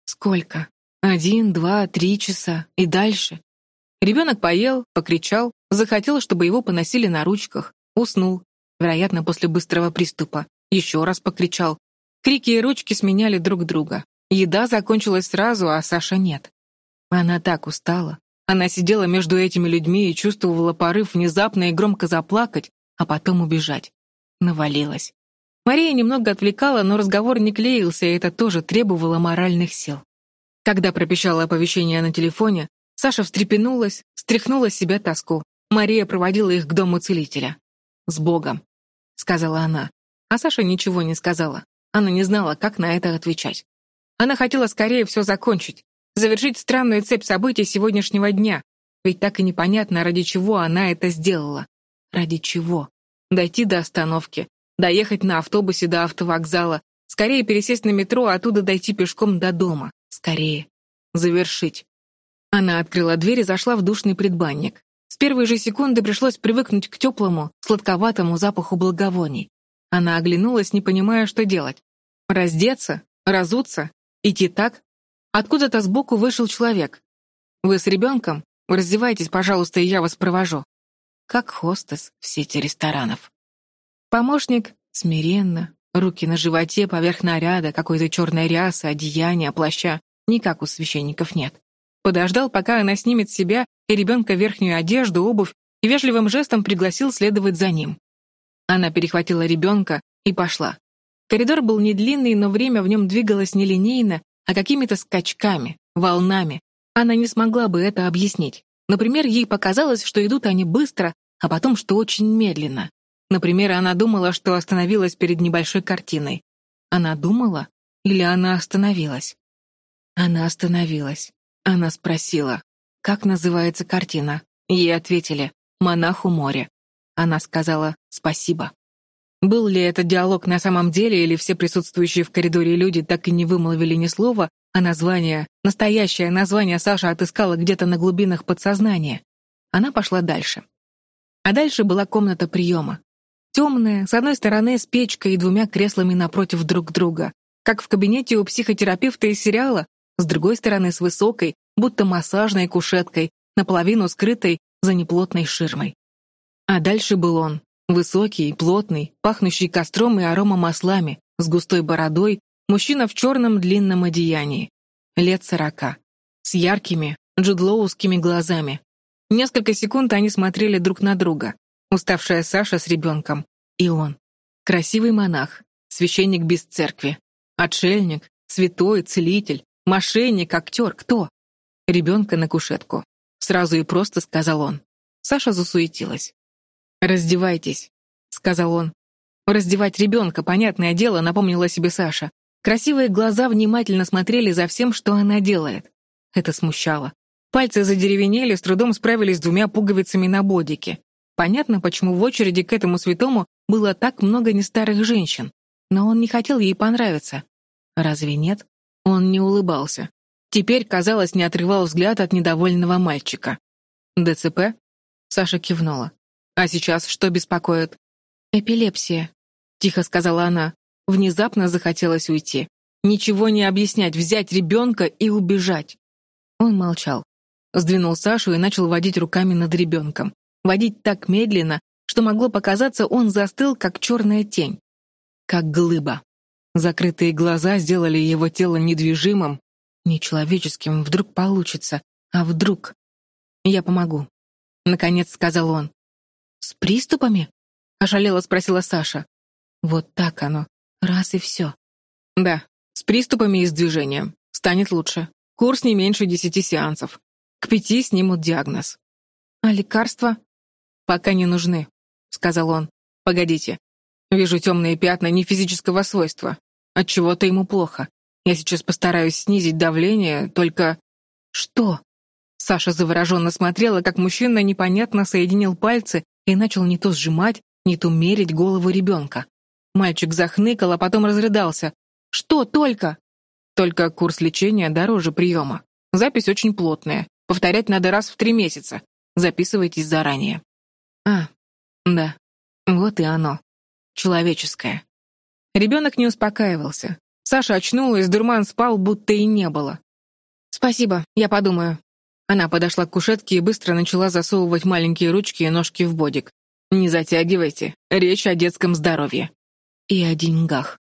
Сколько? Один, два, три часа и дальше? Ребенок поел, покричал, захотел, чтобы его поносили на ручках, уснул, вероятно, после быстрого приступа, еще раз покричал. Крики и ручки сменяли друг друга. Еда закончилась сразу, а Саша нет. Она так устала. Она сидела между этими людьми и чувствовала порыв внезапно и громко заплакать, а потом убежать. Навалилась. Мария немного отвлекала, но разговор не клеился, и это тоже требовало моральных сил. Когда пропищало оповещение на телефоне, Саша встрепенулась, стряхнула с себя тоску. Мария проводила их к дому целителя. «С Богом», — сказала она. А Саша ничего не сказала. Она не знала, как на это отвечать. Она хотела скорее все закончить, завершить странную цепь событий сегодняшнего дня. Ведь так и непонятно, ради чего она это сделала. Ради чего? Дойти до остановки, доехать на автобусе до автовокзала, скорее пересесть на метро, а оттуда дойти пешком до дома. Скорее. Завершить. Она открыла дверь и зашла в душный предбанник. С первой же секунды пришлось привыкнуть к теплому, сладковатому запаху благовоний. Она оглянулась, не понимая, что делать. Раздеться? Разуться? Идти так? Откуда-то сбоку вышел человек. Вы с ребенком? Раздевайтесь, пожалуйста, и я вас провожу. Как хостес в сети ресторанов. Помощник смиренно, руки на животе, поверх наряда, какой-то черной рясы, одеяния, плаща. Никак у священников нет. Подождал, пока она снимет с себя и ребенка верхнюю одежду, обувь, и вежливым жестом пригласил следовать за ним. Она перехватила ребенка и пошла. Коридор был не длинный, но время в нем двигалось не линейно, а какими-то скачками, волнами. Она не смогла бы это объяснить. Например, ей показалось, что идут они быстро, а потом, что очень медленно. Например, она думала, что остановилась перед небольшой картиной. Она думала или она остановилась? Она остановилась. Она спросила, как называется картина. Ей ответили «Монах у моря». Она сказала «Спасибо». Был ли это диалог на самом деле, или все присутствующие в коридоре люди так и не вымолвили ни слова, а название, настоящее название Саша отыскала где-то на глубинах подсознания? Она пошла дальше. А дальше была комната приема. Темная, с одной стороны с печкой и двумя креслами напротив друг друга, как в кабинете у психотерапевта из сериала, с другой стороны с высокой, будто массажной кушеткой, наполовину скрытой за неплотной ширмой. А дальше был он, Высокий, плотный, пахнущий костром и аромамаслами, с густой бородой, мужчина в черном длинном одеянии. Лет сорока. С яркими, джудлоускими глазами. Несколько секунд они смотрели друг на друга. Уставшая Саша с ребенком. И он. Красивый монах, священник без церкви. Отшельник, святой, целитель, мошенник, актер. Кто? Ребенка на кушетку. Сразу и просто сказал он. Саша засуетилась. «Раздевайтесь», — сказал он. Раздевать ребенка, понятное дело, напомнила себе Саша. Красивые глаза внимательно смотрели за всем, что она делает. Это смущало. Пальцы задеревенели, с трудом справились с двумя пуговицами на бодике. Понятно, почему в очереди к этому святому было так много нестарых женщин. Но он не хотел ей понравиться. Разве нет? Он не улыбался. Теперь, казалось, не отрывал взгляд от недовольного мальчика. «ДЦП?» Саша кивнула. А сейчас что беспокоит? Эпилепсия, тихо сказала она. Внезапно захотелось уйти. Ничего не объяснять, взять ребенка и убежать. Он молчал. Сдвинул Сашу и начал водить руками над ребенком. Водить так медленно, что могло показаться, он застыл, как черная тень. Как глыба. Закрытые глаза сделали его тело недвижимым, нечеловеческим. Вдруг получится. А вдруг? «Я помогу», — наконец сказал он. «С приступами?» — ошалела спросила Саша. «Вот так оно. Раз и все». «Да, с приступами и с движением. Станет лучше. Курс не меньше десяти сеансов. К пяти снимут диагноз». «А лекарства?» «Пока не нужны», — сказал он. «Погодите. Вижу темные пятна не физического свойства. От чего то ему плохо. Я сейчас постараюсь снизить давление, только...» «Что?» Саша завороженно смотрела, как мужчина непонятно соединил пальцы и начал не то сжимать, не то мерить голову ребенка. Мальчик захныкал, а потом разрыдался. «Что только?» «Только курс лечения дороже приема. Запись очень плотная. Повторять надо раз в три месяца. Записывайтесь заранее». «А, да, вот и оно. Человеческое». Ребенок не успокаивался. Саша очнулась, дурман спал, будто и не было. «Спасибо, я подумаю», она подошла к кушетке и быстро начала засовывать маленькие ручки и ножки в бодик. «Не затягивайте. Речь о детском здоровье». И о деньгах.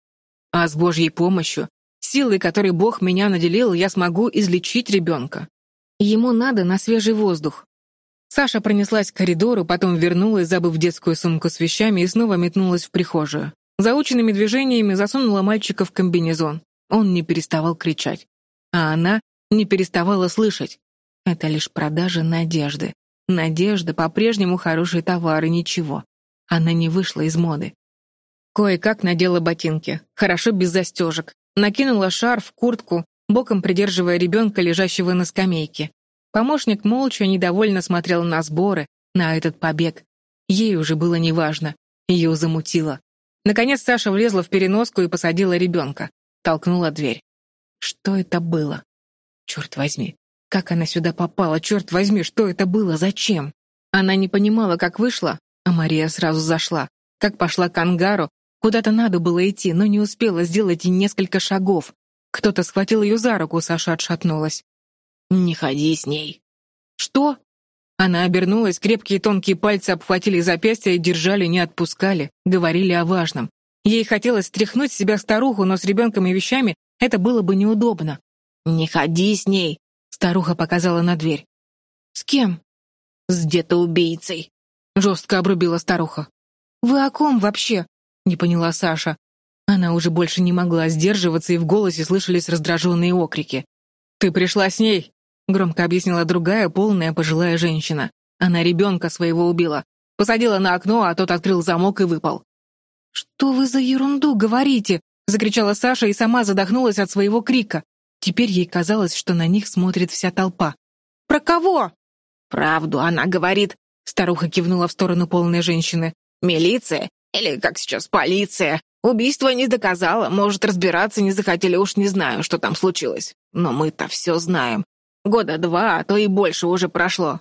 А с Божьей помощью, силой, которой Бог меня наделил, я смогу излечить ребенка. Ему надо на свежий воздух. Саша пронеслась к коридору, потом вернулась, забыв детскую сумку с вещами, и снова метнулась в прихожую. Заученными движениями засунула мальчика в комбинезон. Он не переставал кричать. А она не переставала слышать. Это лишь продажа надежды. Надежда по-прежнему хороший товар и ничего. Она не вышла из моды. Кое-как надела ботинки, хорошо без застежек. Накинула шарф, куртку, боком придерживая ребенка, лежащего на скамейке. Помощник молча недовольно смотрел на сборы, на этот побег. Ей уже было неважно. Ее замутило. Наконец Саша влезла в переноску и посадила ребенка. Толкнула дверь. Что это было? Черт возьми, как она сюда попала? Черт возьми, что это было? Зачем? Она не понимала, как вышла, а Мария сразу зашла. Как пошла к ангару, куда-то надо было идти, но не успела сделать и несколько шагов. Кто-то схватил ее за руку, Саша отшатнулась. «Не ходи с ней», «Что?» Она обернулась, крепкие тонкие пальцы обхватили запястья и держали, не отпускали, говорили о важном. Ей хотелось стряхнуть с себя старуху, но с ребенком и вещами это было бы неудобно. «Не ходи с ней», — старуха показала на дверь. «С кем?» «С детоубийцей», — жестко обрубила старуха. «Вы о ком вообще?» — не поняла Саша. Она уже больше не могла сдерживаться, и в голосе слышались раздраженные окрики. «Ты пришла с ней?» — громко объяснила другая, полная пожилая женщина. Она ребенка своего убила. Посадила на окно, а тот открыл замок и выпал. «Что вы за ерунду говорите?» — закричала Саша и сама задохнулась от своего крика. Теперь ей казалось, что на них смотрит вся толпа. «Про кого?» «Правду она говорит», — старуха кивнула в сторону полной женщины. «Милиция? Или, как сейчас, полиция? Убийство не доказало, может, разбираться не захотели, уж не знаю, что там случилось. Но мы-то все знаем. Года два, а то и больше уже прошло.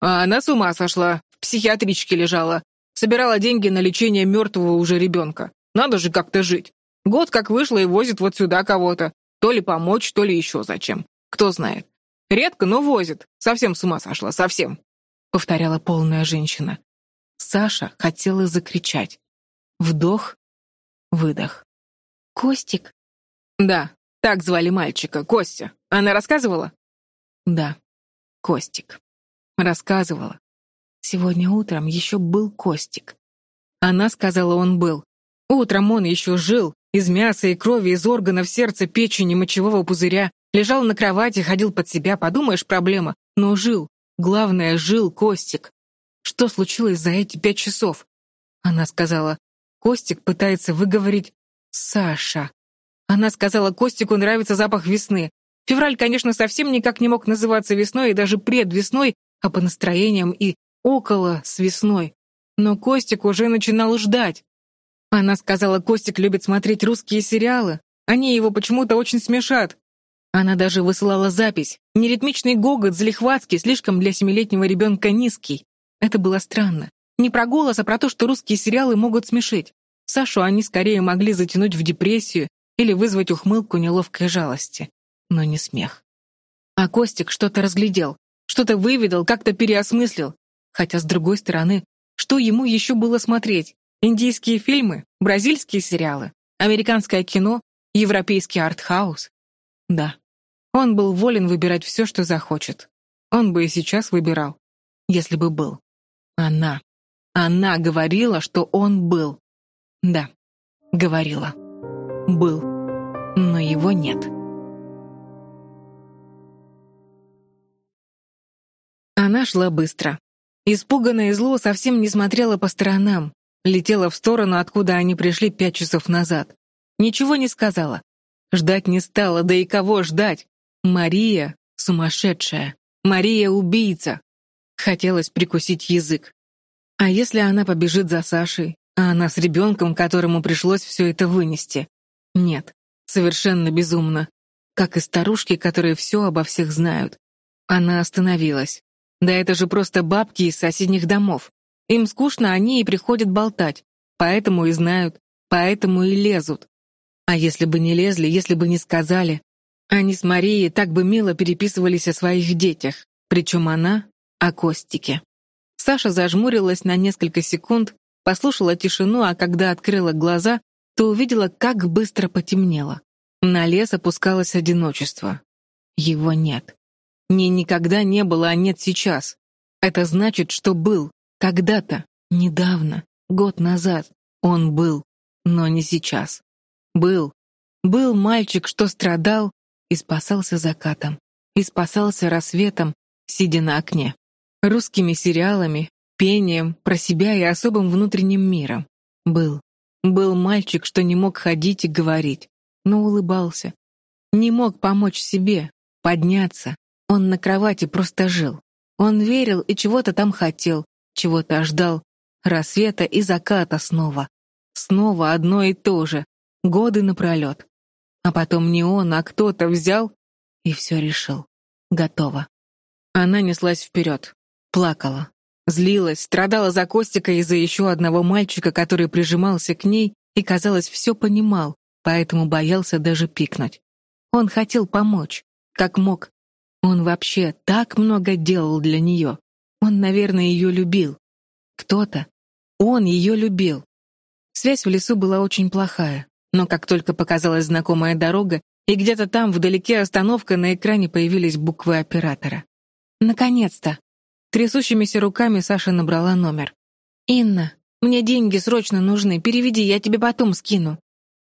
А она с ума сошла, в психиатричке лежала. Собирала деньги на лечение мертвого уже ребенка. Надо же как-то жить. Год как вышла и возит вот сюда кого-то. То ли помочь, то ли еще зачем. Кто знает. Редко, но возит. Совсем с ума сошла, совсем. Повторяла полная женщина. Саша хотела закричать. Вдох, выдох. «Костик?» «Да, так звали мальчика, Костя. Она рассказывала?» Да, Костик. Рассказывала. Сегодня утром еще был Костик. Она сказала, он был. Утром он еще жил, из мяса и крови, из органов сердца, печени, мочевого пузыря. Лежал на кровати, ходил под себя, подумаешь, проблема. Но жил. Главное, жил Костик. Что случилось за эти пять часов? Она сказала, Костик пытается выговорить «Саша». Она сказала, Костику нравится запах весны. Февраль, конечно, совсем никак не мог называться весной и даже предвесной, а по настроениям и около с весной. Но Костик уже начинал ждать. Она сказала, Костик любит смотреть русские сериалы. Они его почему-то очень смешат. Она даже высылала запись. Неритмичный гогот, залихватский, слишком для семилетнего ребенка низкий. Это было странно. Не про голос, а про то, что русские сериалы могут смешить. Сашу они скорее могли затянуть в депрессию или вызвать ухмылку неловкой жалости но не смех. А Костик что-то разглядел, что-то выведал, как-то переосмыслил. Хотя, с другой стороны, что ему еще было смотреть? Индийские фильмы, бразильские сериалы, американское кино, европейский артхаус? Да, он был волен выбирать все, что захочет. Он бы и сейчас выбирал, если бы был. Она. Она говорила, что он был. Да, говорила. Был. Но его нет. Она шла быстро. Испуганное зло совсем не смотрела по сторонам, летела в сторону, откуда они пришли пять часов назад. Ничего не сказала. Ждать не стала, да и кого ждать? Мария сумасшедшая. Мария убийца. Хотелось прикусить язык. А если она побежит за Сашей, а она с ребенком, которому пришлось все это вынести? Нет, совершенно безумно. Как и старушки, которые все обо всех знают. Она остановилась. Да это же просто бабки из соседних домов. Им скучно, они и приходят болтать. Поэтому и знают, поэтому и лезут. А если бы не лезли, если бы не сказали? Они с Марией так бы мило переписывались о своих детях. Причем она о Костике. Саша зажмурилась на несколько секунд, послушала тишину, а когда открыла глаза, то увидела, как быстро потемнело. На лес опускалось одиночество. Его нет. Не никогда не было, а нет сейчас. Это значит, что был. Когда-то. Недавно. Год назад. Он был. Но не сейчас. Был. Был мальчик, что страдал и спасался закатом. И спасался рассветом, сидя на окне. Русскими сериалами, пением, про себя и особым внутренним миром. Был. Был мальчик, что не мог ходить и говорить, но улыбался. Не мог помочь себе, подняться, он на кровати просто жил. Он верил и чего-то там хотел, чего-то ждал. Рассвета и заката снова. Снова одно и то же. Годы напролет. А потом не он, а кто-то взял и все решил. Готово. Она неслась вперед. Плакала. Злилась, страдала за Костика и за еще одного мальчика, который прижимался к ней и, казалось, все понимал, поэтому боялся даже пикнуть. Он хотел помочь, как мог, Он вообще так много делал для нее. Он, наверное, ее любил. Кто-то. Он ее любил. Связь в лесу была очень плохая, но как только показалась знакомая дорога, и где-то там, вдалеке остановка, на экране появились буквы оператора. Наконец-то! Трясущимися руками Саша набрала номер. «Инна, мне деньги срочно нужны, переведи, я тебе потом скину».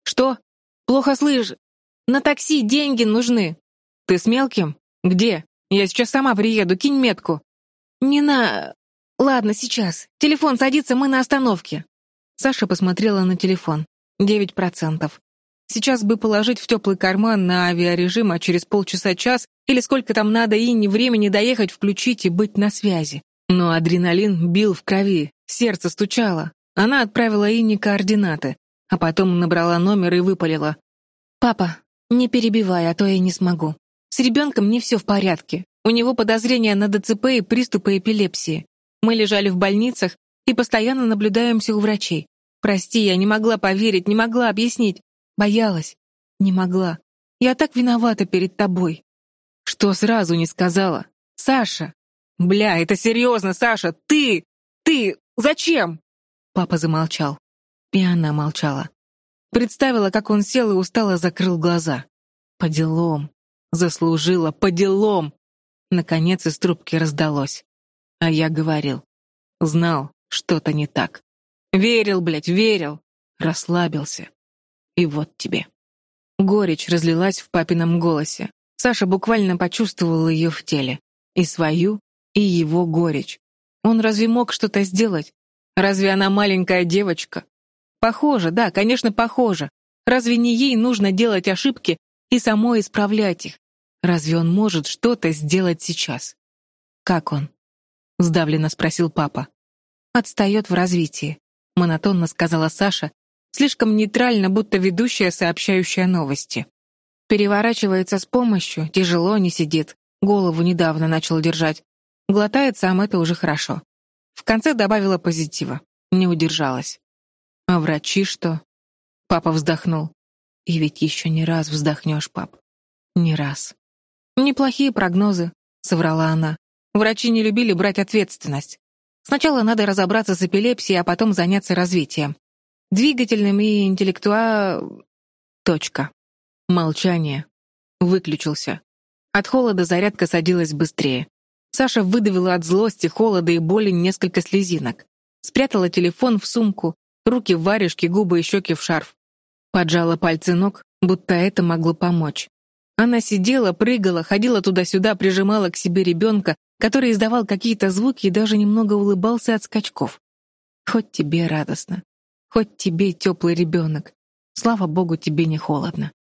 «Что? Плохо слышь. На такси деньги нужны». «Ты с мелким? Где? Я сейчас сама приеду, кинь метку». «Не на... Ладно, сейчас. Телефон садится, мы на остановке». Саша посмотрела на телефон. Девять процентов. Сейчас бы положить в теплый карман на авиарежим, а через полчаса-час или сколько там надо и не времени доехать, включить и быть на связи. Но адреналин бил в крови, сердце стучало. Она отправила Инне координаты, а потом набрала номер и выпалила. «Папа, не перебивай, а то я не смогу. С ребенком не все в порядке. У него подозрения на ДЦП и приступы эпилепсии. Мы лежали в больницах и постоянно наблюдаемся у врачей. Прости, я не могла поверить, не могла объяснить. Боялась. Не могла. Я так виновата перед тобой. Что сразу не сказала? Саша! Бля, это серьезно, Саша! Ты! Ты! Зачем? Папа замолчал. И она молчала. Представила, как он сел и устало закрыл глаза. По делам. Заслужила, по делам. Наконец из трубки раздалось. А я говорил. Знал, что-то не так. Верил, блядь, верил. Расслабился. И вот тебе. Горечь разлилась в папином голосе. Саша буквально почувствовала ее в теле. И свою, и его горечь. Он разве мог что-то сделать? Разве она маленькая девочка? Похоже, да, конечно, похоже. Разве не ей нужно делать ошибки и самой исправлять их? Разве он может что-то сделать сейчас? Как он? Сдавленно спросил папа. Отстает в развитии, монотонно сказала Саша, слишком нейтрально, будто ведущая, сообщающая новости. Переворачивается с помощью, тяжело не сидит, голову недавно начал держать. Глотает сам, это уже хорошо. В конце добавила позитива. Не удержалась. А врачи что? Папа вздохнул. И ведь еще не раз вздохнешь, пап. Не раз. Неплохие прогнозы, соврала она. Врачи не любили брать ответственность. Сначала надо разобраться с эпилепсией, а потом заняться развитием двигательным и интеллектуа... Точка. Молчание. Выключился. От холода зарядка садилась быстрее. Саша выдавила от злости, холода и боли несколько слезинок. Спрятала телефон в сумку, руки в варежке, губы и щеки в шарф. Поджала пальцы ног, будто это могло помочь. Она сидела, прыгала, ходила туда-сюда, прижимала к себе ребенка, который издавал какие-то звуки и даже немного улыбался от скачков. Хоть тебе радостно. Хоть тебе теплый ребенок. Слава богу, тебе не холодно.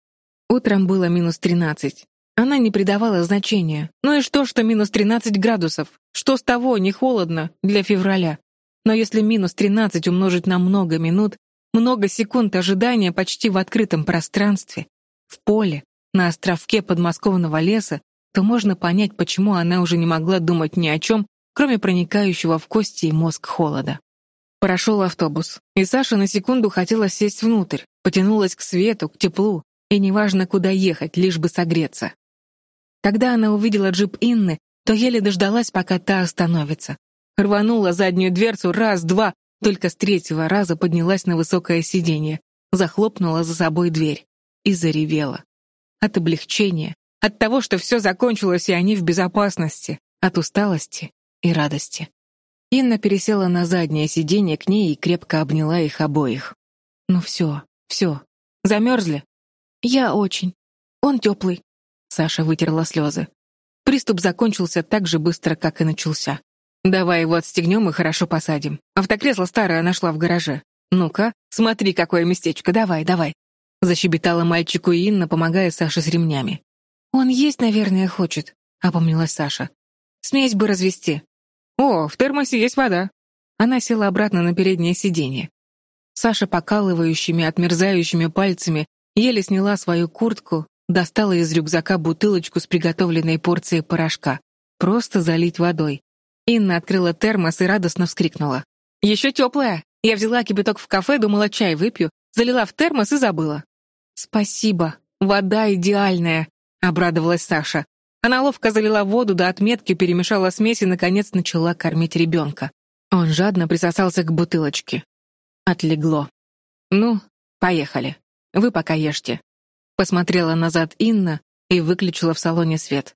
Утром было минус тринадцать. Она не придавала значения. Ну и что, что минус тринадцать градусов? Что с того, не холодно для февраля? Но если минус тринадцать умножить на много минут, много секунд ожидания почти в открытом пространстве, в поле, на островке подмосковного леса, то можно понять, почему она уже не могла думать ни о чем, кроме проникающего в кости и мозг холода. Прошел автобус, и Саша на секунду хотела сесть внутрь, потянулась к свету, к теплу, и неважно, куда ехать, лишь бы согреться. Когда она увидела джип Инны, то еле дождалась, пока та остановится. Рванула заднюю дверцу раз, два, только с третьего раза поднялась на высокое сиденье, захлопнула за собой дверь и заревела. От облегчения, от того, что все закончилось, и они в безопасности, от усталости и радости. Инна пересела на заднее сиденье к ней и крепко обняла их обоих. «Ну все, все. Замерзли?» «Я очень. Он теплый». Саша вытерла слезы. Приступ закончился так же быстро, как и начался. «Давай его отстегнем и хорошо посадим. Автокресло старое нашла в гараже. Ну-ка, смотри, какое местечко, давай, давай». Защебетала мальчику Инна, помогая Саше с ремнями. «Он есть, наверное, хочет», — опомнилась Саша. «Смесь бы развести. «О, в термосе есть вода». Она села обратно на переднее сиденье. Саша покалывающими, отмерзающими пальцами еле сняла свою куртку, достала из рюкзака бутылочку с приготовленной порцией порошка. Просто залить водой. Инна открыла термос и радостно вскрикнула. «Еще теплая! Я взяла кипяток в кафе, думала, чай выпью, залила в термос и забыла». «Спасибо, вода идеальная», — обрадовалась Саша. Она ловко залила воду до отметки, перемешала смесь и, наконец, начала кормить ребенка. Он жадно присосался к бутылочке. Отлегло. «Ну, поехали. Вы пока ешьте». Посмотрела назад Инна и выключила в салоне свет.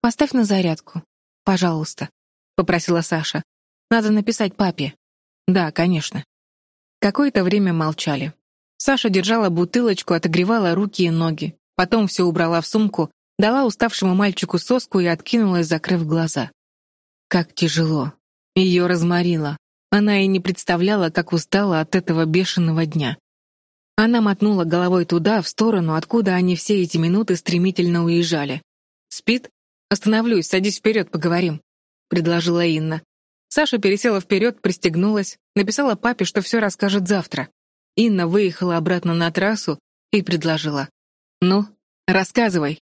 «Поставь на зарядку, пожалуйста», — попросила Саша. «Надо написать папе». «Да, конечно». Какое-то время молчали. Саша держала бутылочку, отогревала руки и ноги. Потом все убрала в сумку дала уставшему мальчику соску и откинулась, закрыв глаза. Как тяжело. Ее разморило. Она и не представляла, как устала от этого бешеного дня. Она мотнула головой туда, в сторону, откуда они все эти минуты стремительно уезжали. «Спит? Остановлюсь, садись вперед, поговорим», — предложила Инна. Саша пересела вперед, пристегнулась, написала папе, что все расскажет завтра. Инна выехала обратно на трассу и предложила. «Ну, рассказывай».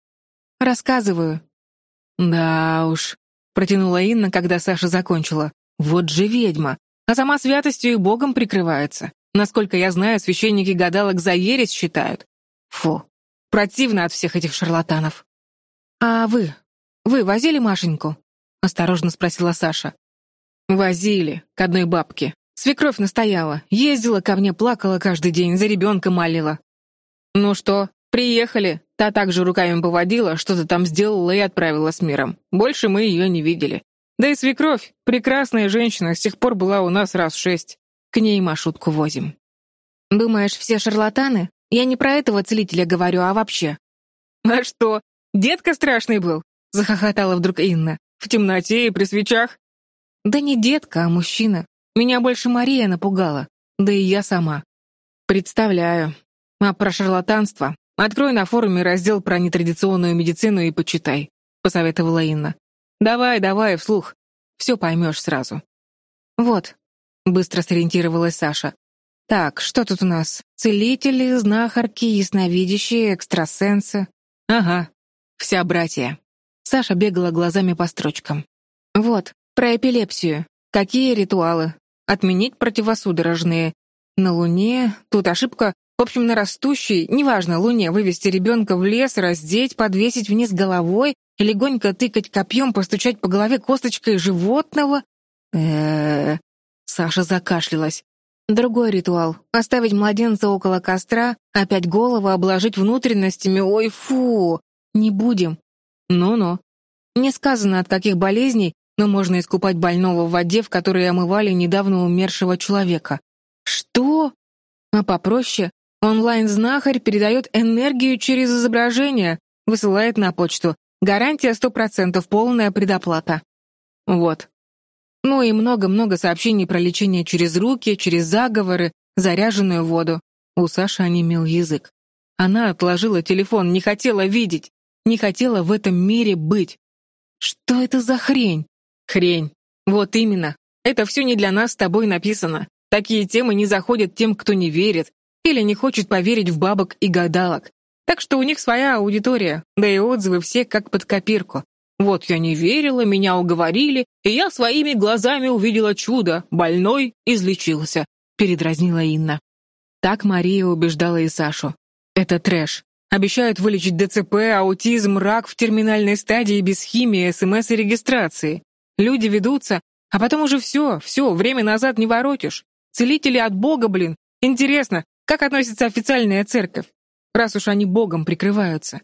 «Рассказываю». «Да уж», — протянула Инна, когда Саша закончила. «Вот же ведьма. А сама святостью и Богом прикрывается. Насколько я знаю, священники гадалок за ересь считают. Фу, противно от всех этих шарлатанов». «А вы? Вы возили Машеньку?» — осторожно спросила Саша. «Возили, к одной бабке. Свекровь настояла. Ездила ко мне, плакала каждый день, за ребенка молила. Ну что, приехали?» Та также руками поводила, что-то там сделала и отправила с миром. Больше мы ее не видели. Да и свекровь, прекрасная женщина, с тех пор была у нас раз шесть. К ней маршрутку возим. Думаешь, все шарлатаны? Я не про этого целителя говорю, а вообще. А что, детка страшный был? Захохотала вдруг Инна. В темноте и при свечах? Да не детка, а мужчина. Меня больше Мария напугала. Да и я сама. Представляю. А про шарлатанство «Открой на форуме раздел про нетрадиционную медицину и почитай», — посоветовала Инна. «Давай, давай, вслух. Все поймешь сразу». «Вот», — быстро сориентировалась Саша. «Так, что тут у нас? Целители, знахарки, ясновидящие, экстрасенсы». «Ага, вся братья». Саша бегала глазами по строчкам. «Вот, про эпилепсию. Какие ритуалы? Отменить противосудорожные. На Луне. Тут ошибка в общем, на растущей, неважно, луне, вывести ребенка в лес, раздеть, подвесить вниз головой легонько тыкать копьем, постучать по голове косточкой животного. э Саша закашлялась. Другой ритуал. Оставить младенца около костра, опять голову обложить внутренностями. Ой, фу! Не будем. Ну-ну. Не сказано, от каких болезней, но можно искупать больного в воде, в которой омывали недавно умершего человека. Что? А попроще Онлайн-знахарь передает энергию через изображение, высылает на почту. Гарантия сто процентов, полная предоплата. Вот. Ну и много-много сообщений про лечение через руки, через заговоры, заряженную воду. У Саши онемел язык. Она отложила телефон, не хотела видеть, не хотела в этом мире быть. Что это за хрень? Хрень. Вот именно. Это все не для нас с тобой написано. Такие темы не заходят тем, кто не верит, или не хочет поверить в бабок и гадалок. Так что у них своя аудитория, да и отзывы все как под копирку. Вот я не верила, меня уговорили, и я своими глазами увидела чудо. Больной излечился, передразнила Инна. Так Мария убеждала и Сашу. Это трэш. Обещают вылечить ДЦП, аутизм, рак в терминальной стадии без химии, СМС и регистрации. Люди ведутся, а потом уже все, все, время назад не воротишь. Целители от Бога, блин. Интересно, как относится официальная церковь, раз уж они Богом прикрываются?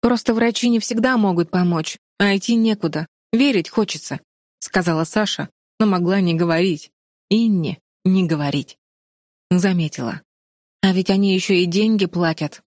Просто врачи не всегда могут помочь, а идти некуда. Верить хочется, сказала Саша, но могла не говорить. Инне не говорить. Заметила. А ведь они еще и деньги платят.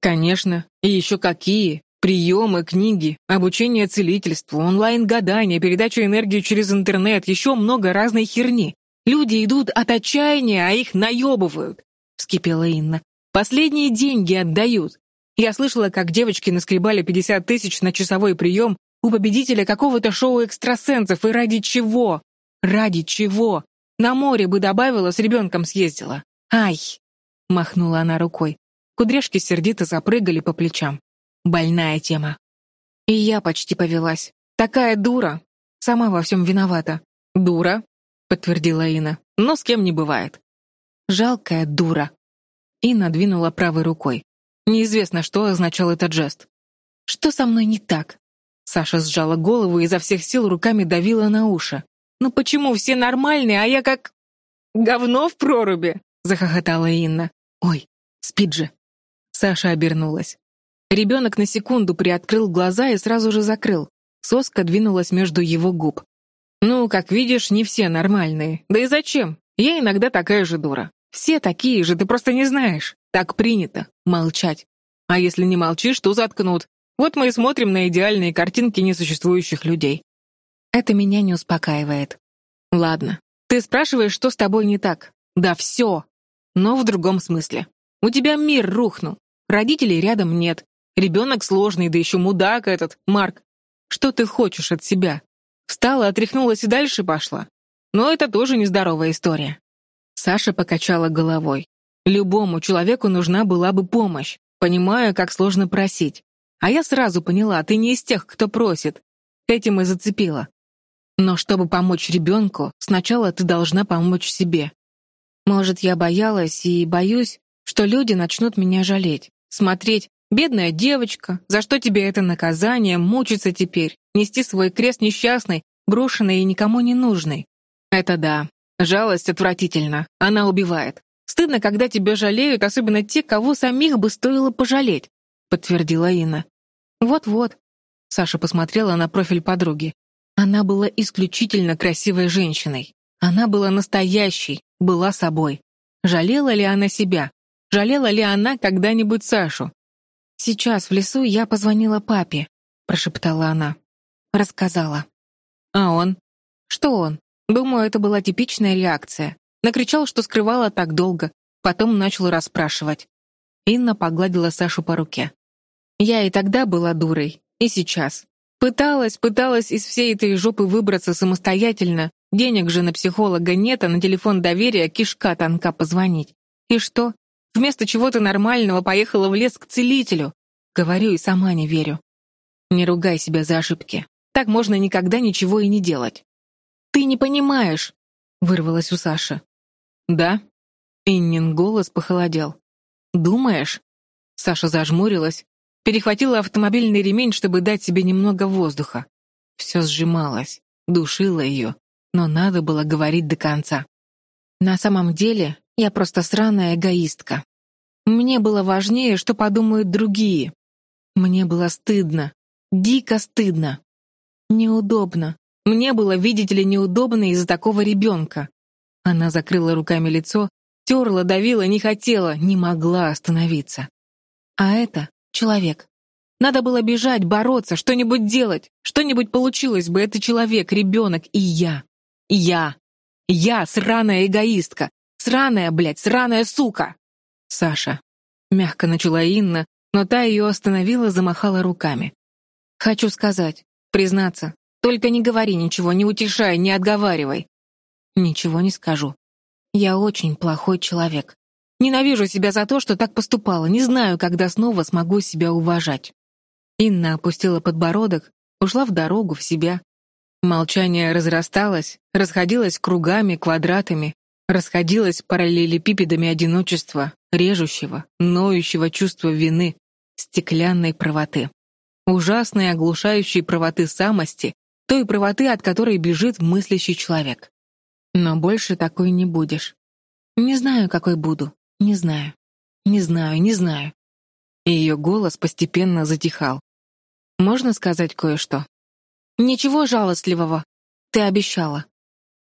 Конечно, и еще какие. Приемы, книги, обучение целительству, онлайн-гадания, передача энергии через интернет, еще много разной херни. Люди идут от отчаяния, а их наебывают вскипела Инна. «Последние деньги отдают. Я слышала, как девочки наскребали 50 тысяч на часовой прием у победителя какого-то шоу экстрасенсов. И ради чего? Ради чего? На море бы добавила, с ребенком съездила. Ай!» Махнула она рукой. Кудряшки сердито запрыгали по плечам. Больная тема. И я почти повелась. Такая дура. Сама во всем виновата. Дура, подтвердила Инна. Но с кем не бывает. Жалкая дура. И надвинула правой рукой. Неизвестно, что означал этот жест. Что со мной не так? Саша сжала голову и изо всех сил руками давила на уши. «Ну почему все нормальные, а я как... говно в проруби?» — захохотала Инна. «Ой, спит же». Саша обернулась. Ребенок на секунду приоткрыл глаза и сразу же закрыл. Соска двинулась между его губ. «Ну, как видишь, не все нормальные. Да и зачем? Я иногда такая же дура. Все такие же, ты просто не знаешь. Так принято. Молчать. А если не молчишь, то заткнут. Вот мы и смотрим на идеальные картинки несуществующих людей. Это меня не успокаивает. Ладно. Ты спрашиваешь, что с тобой не так. Да все. Но в другом смысле. У тебя мир рухнул. Родителей рядом нет. Ребенок сложный, да еще мудак этот, Марк. Что ты хочешь от себя? Встала, отряхнулась и дальше пошла. Но это тоже нездоровая история. Саша покачала головой. Любому человеку нужна была бы помощь. Понимаю, как сложно просить. А я сразу поняла, ты не из тех, кто просит. Этим и зацепила. Но чтобы помочь ребенку, сначала ты должна помочь себе. Может, я боялась и боюсь, что люди начнут меня жалеть, смотреть, бедная девочка, за что тебе это наказание, мучиться теперь, нести свой крест несчастный, брошенный и никому не нужный. Это да, жалость отвратительна, она убивает. Стыдно, когда тебя жалеют, особенно те, кого самих бы стоило пожалеть. — подтвердила Инна. «Вот-вот», — Саша посмотрела на профиль подруги. Она была исключительно красивой женщиной. Она была настоящей, была собой. Жалела ли она себя? Жалела ли она когда-нибудь Сашу? «Сейчас в лесу я позвонила папе», — прошептала она. Рассказала. «А он?» «Что он?» Думаю, это была типичная реакция. Накричал, что скрывала так долго, потом начал расспрашивать. Инна погладила Сашу по руке. Я и тогда была дурой, и сейчас. Пыталась, пыталась из всей этой жопы выбраться самостоятельно. Денег же на психолога нет, а на телефон доверия кишка тонка позвонить. И что? Вместо чего-то нормального поехала в лес к целителю. Говорю и сама не верю. Не ругай себя за ошибки. Так можно никогда ничего и не делать. «Ты не понимаешь», — вырвалось у Саши. «Да?» Иннин голос похолодел. «Думаешь?» Саша зажмурилась, Перехватила автомобильный ремень, чтобы дать себе немного воздуха. Все сжималось, душило ее, но надо было говорить до конца. На самом деле, я просто сраная эгоистка. Мне было важнее, что подумают другие. Мне было стыдно, дико стыдно. Неудобно. Мне было, видите ли, неудобно из-за такого ребенка. Она закрыла руками лицо, терла, давила, не хотела, не могла остановиться. А это Человек. Надо было бежать, бороться, что-нибудь делать. Что-нибудь получилось бы. Это человек, ребенок и я. Я. Я сраная эгоистка. Сраная, блядь, сраная сука. Саша. Мягко начала Инна, но та ее остановила, замахала руками. Хочу сказать, признаться. Только не говори ничего, не утешай, не отговаривай. Ничего не скажу. Я очень плохой человек. Ненавижу себя за то, что так поступала, не знаю, когда снова смогу себя уважать. Инна опустила подбородок, ушла в дорогу, в себя. Молчание разрасталось, расходилось кругами, квадратами, расходилось параллелепипедами одиночества, режущего, ноющего чувства вины, стеклянной правоты. Ужасной, оглушающей правоты самости, той правоты, от которой бежит мыслящий человек. Но больше такой не будешь. Не знаю, какой буду. Не знаю. Не знаю, не знаю. И ее голос постепенно затихал. Можно сказать кое-что? Ничего жалостливого. Ты обещала.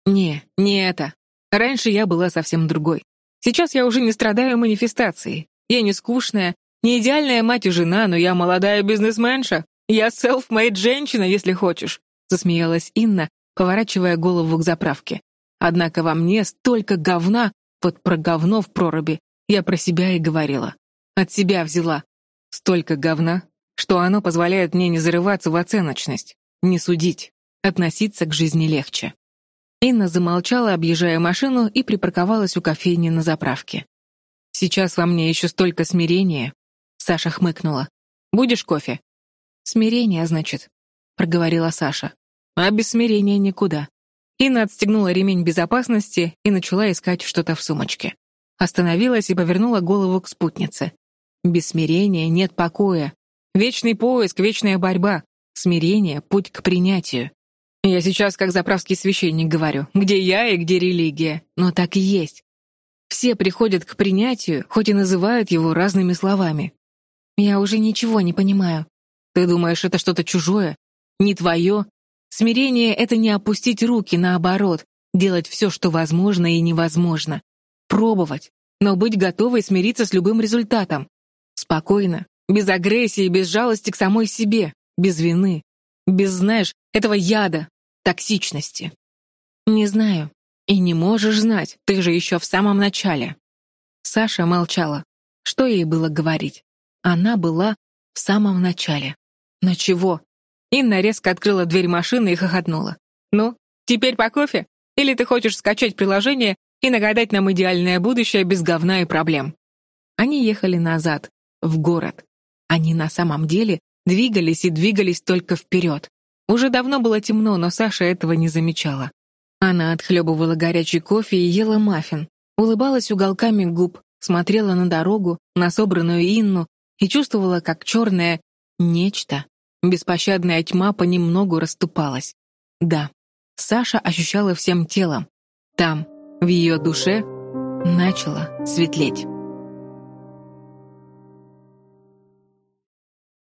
Не, не это. Раньше я была совсем другой. Сейчас я уже не страдаю манифестацией. Я не скучная, не идеальная мать и жена, но я молодая бизнесменша. Я self-made женщина, если хочешь, засмеялась Инна, поворачивая голову к заправке. Однако во мне столько говна, вот про говно в проруби я про себя и говорила. От себя взяла. Столько говна, что оно позволяет мне не зарываться в оценочность, не судить, относиться к жизни легче. Инна замолчала, объезжая машину, и припарковалась у кофейни на заправке. «Сейчас во мне еще столько смирения», — Саша хмыкнула. «Будешь кофе?» «Смирение, значит», — проговорила Саша. «А без смирения никуда». Инна отстегнула ремень безопасности и начала искать что-то в сумочке. Остановилась и повернула голову к спутнице. Без смирения нет покоя. Вечный поиск, вечная борьба. Смирение — путь к принятию. Я сейчас как заправский священник говорю, где я и где религия, но так и есть. Все приходят к принятию, хоть и называют его разными словами. Я уже ничего не понимаю. Ты думаешь, это что-то чужое? Не твое? Смирение — это не опустить руки, наоборот, делать все, что возможно и невозможно. Пробовать, но быть готовой смириться с любым результатом. Спокойно, без агрессии, без жалости к самой себе, без вины, без, знаешь, этого яда, токсичности. Не знаю. И не можешь знать, ты же еще в самом начале. Саша молчала. Что ей было говорить? Она была в самом начале. Но чего? Инна резко открыла дверь машины и хохотнула. «Ну, теперь по кофе? Или ты хочешь скачать приложение и нагадать нам идеальное будущее без говна и проблем?» Они ехали назад, в город. Они на самом деле двигались и двигались только вперед. Уже давно было темно, но Саша этого не замечала. Она отхлебывала горячий кофе и ела маффин, улыбалась уголками губ, смотрела на дорогу, на собранную Инну и чувствовала, как черное нечто, беспощадная тьма понемногу расступалась. Да, Саша ощущала всем телом. Там, в ее душе, начало светлеть.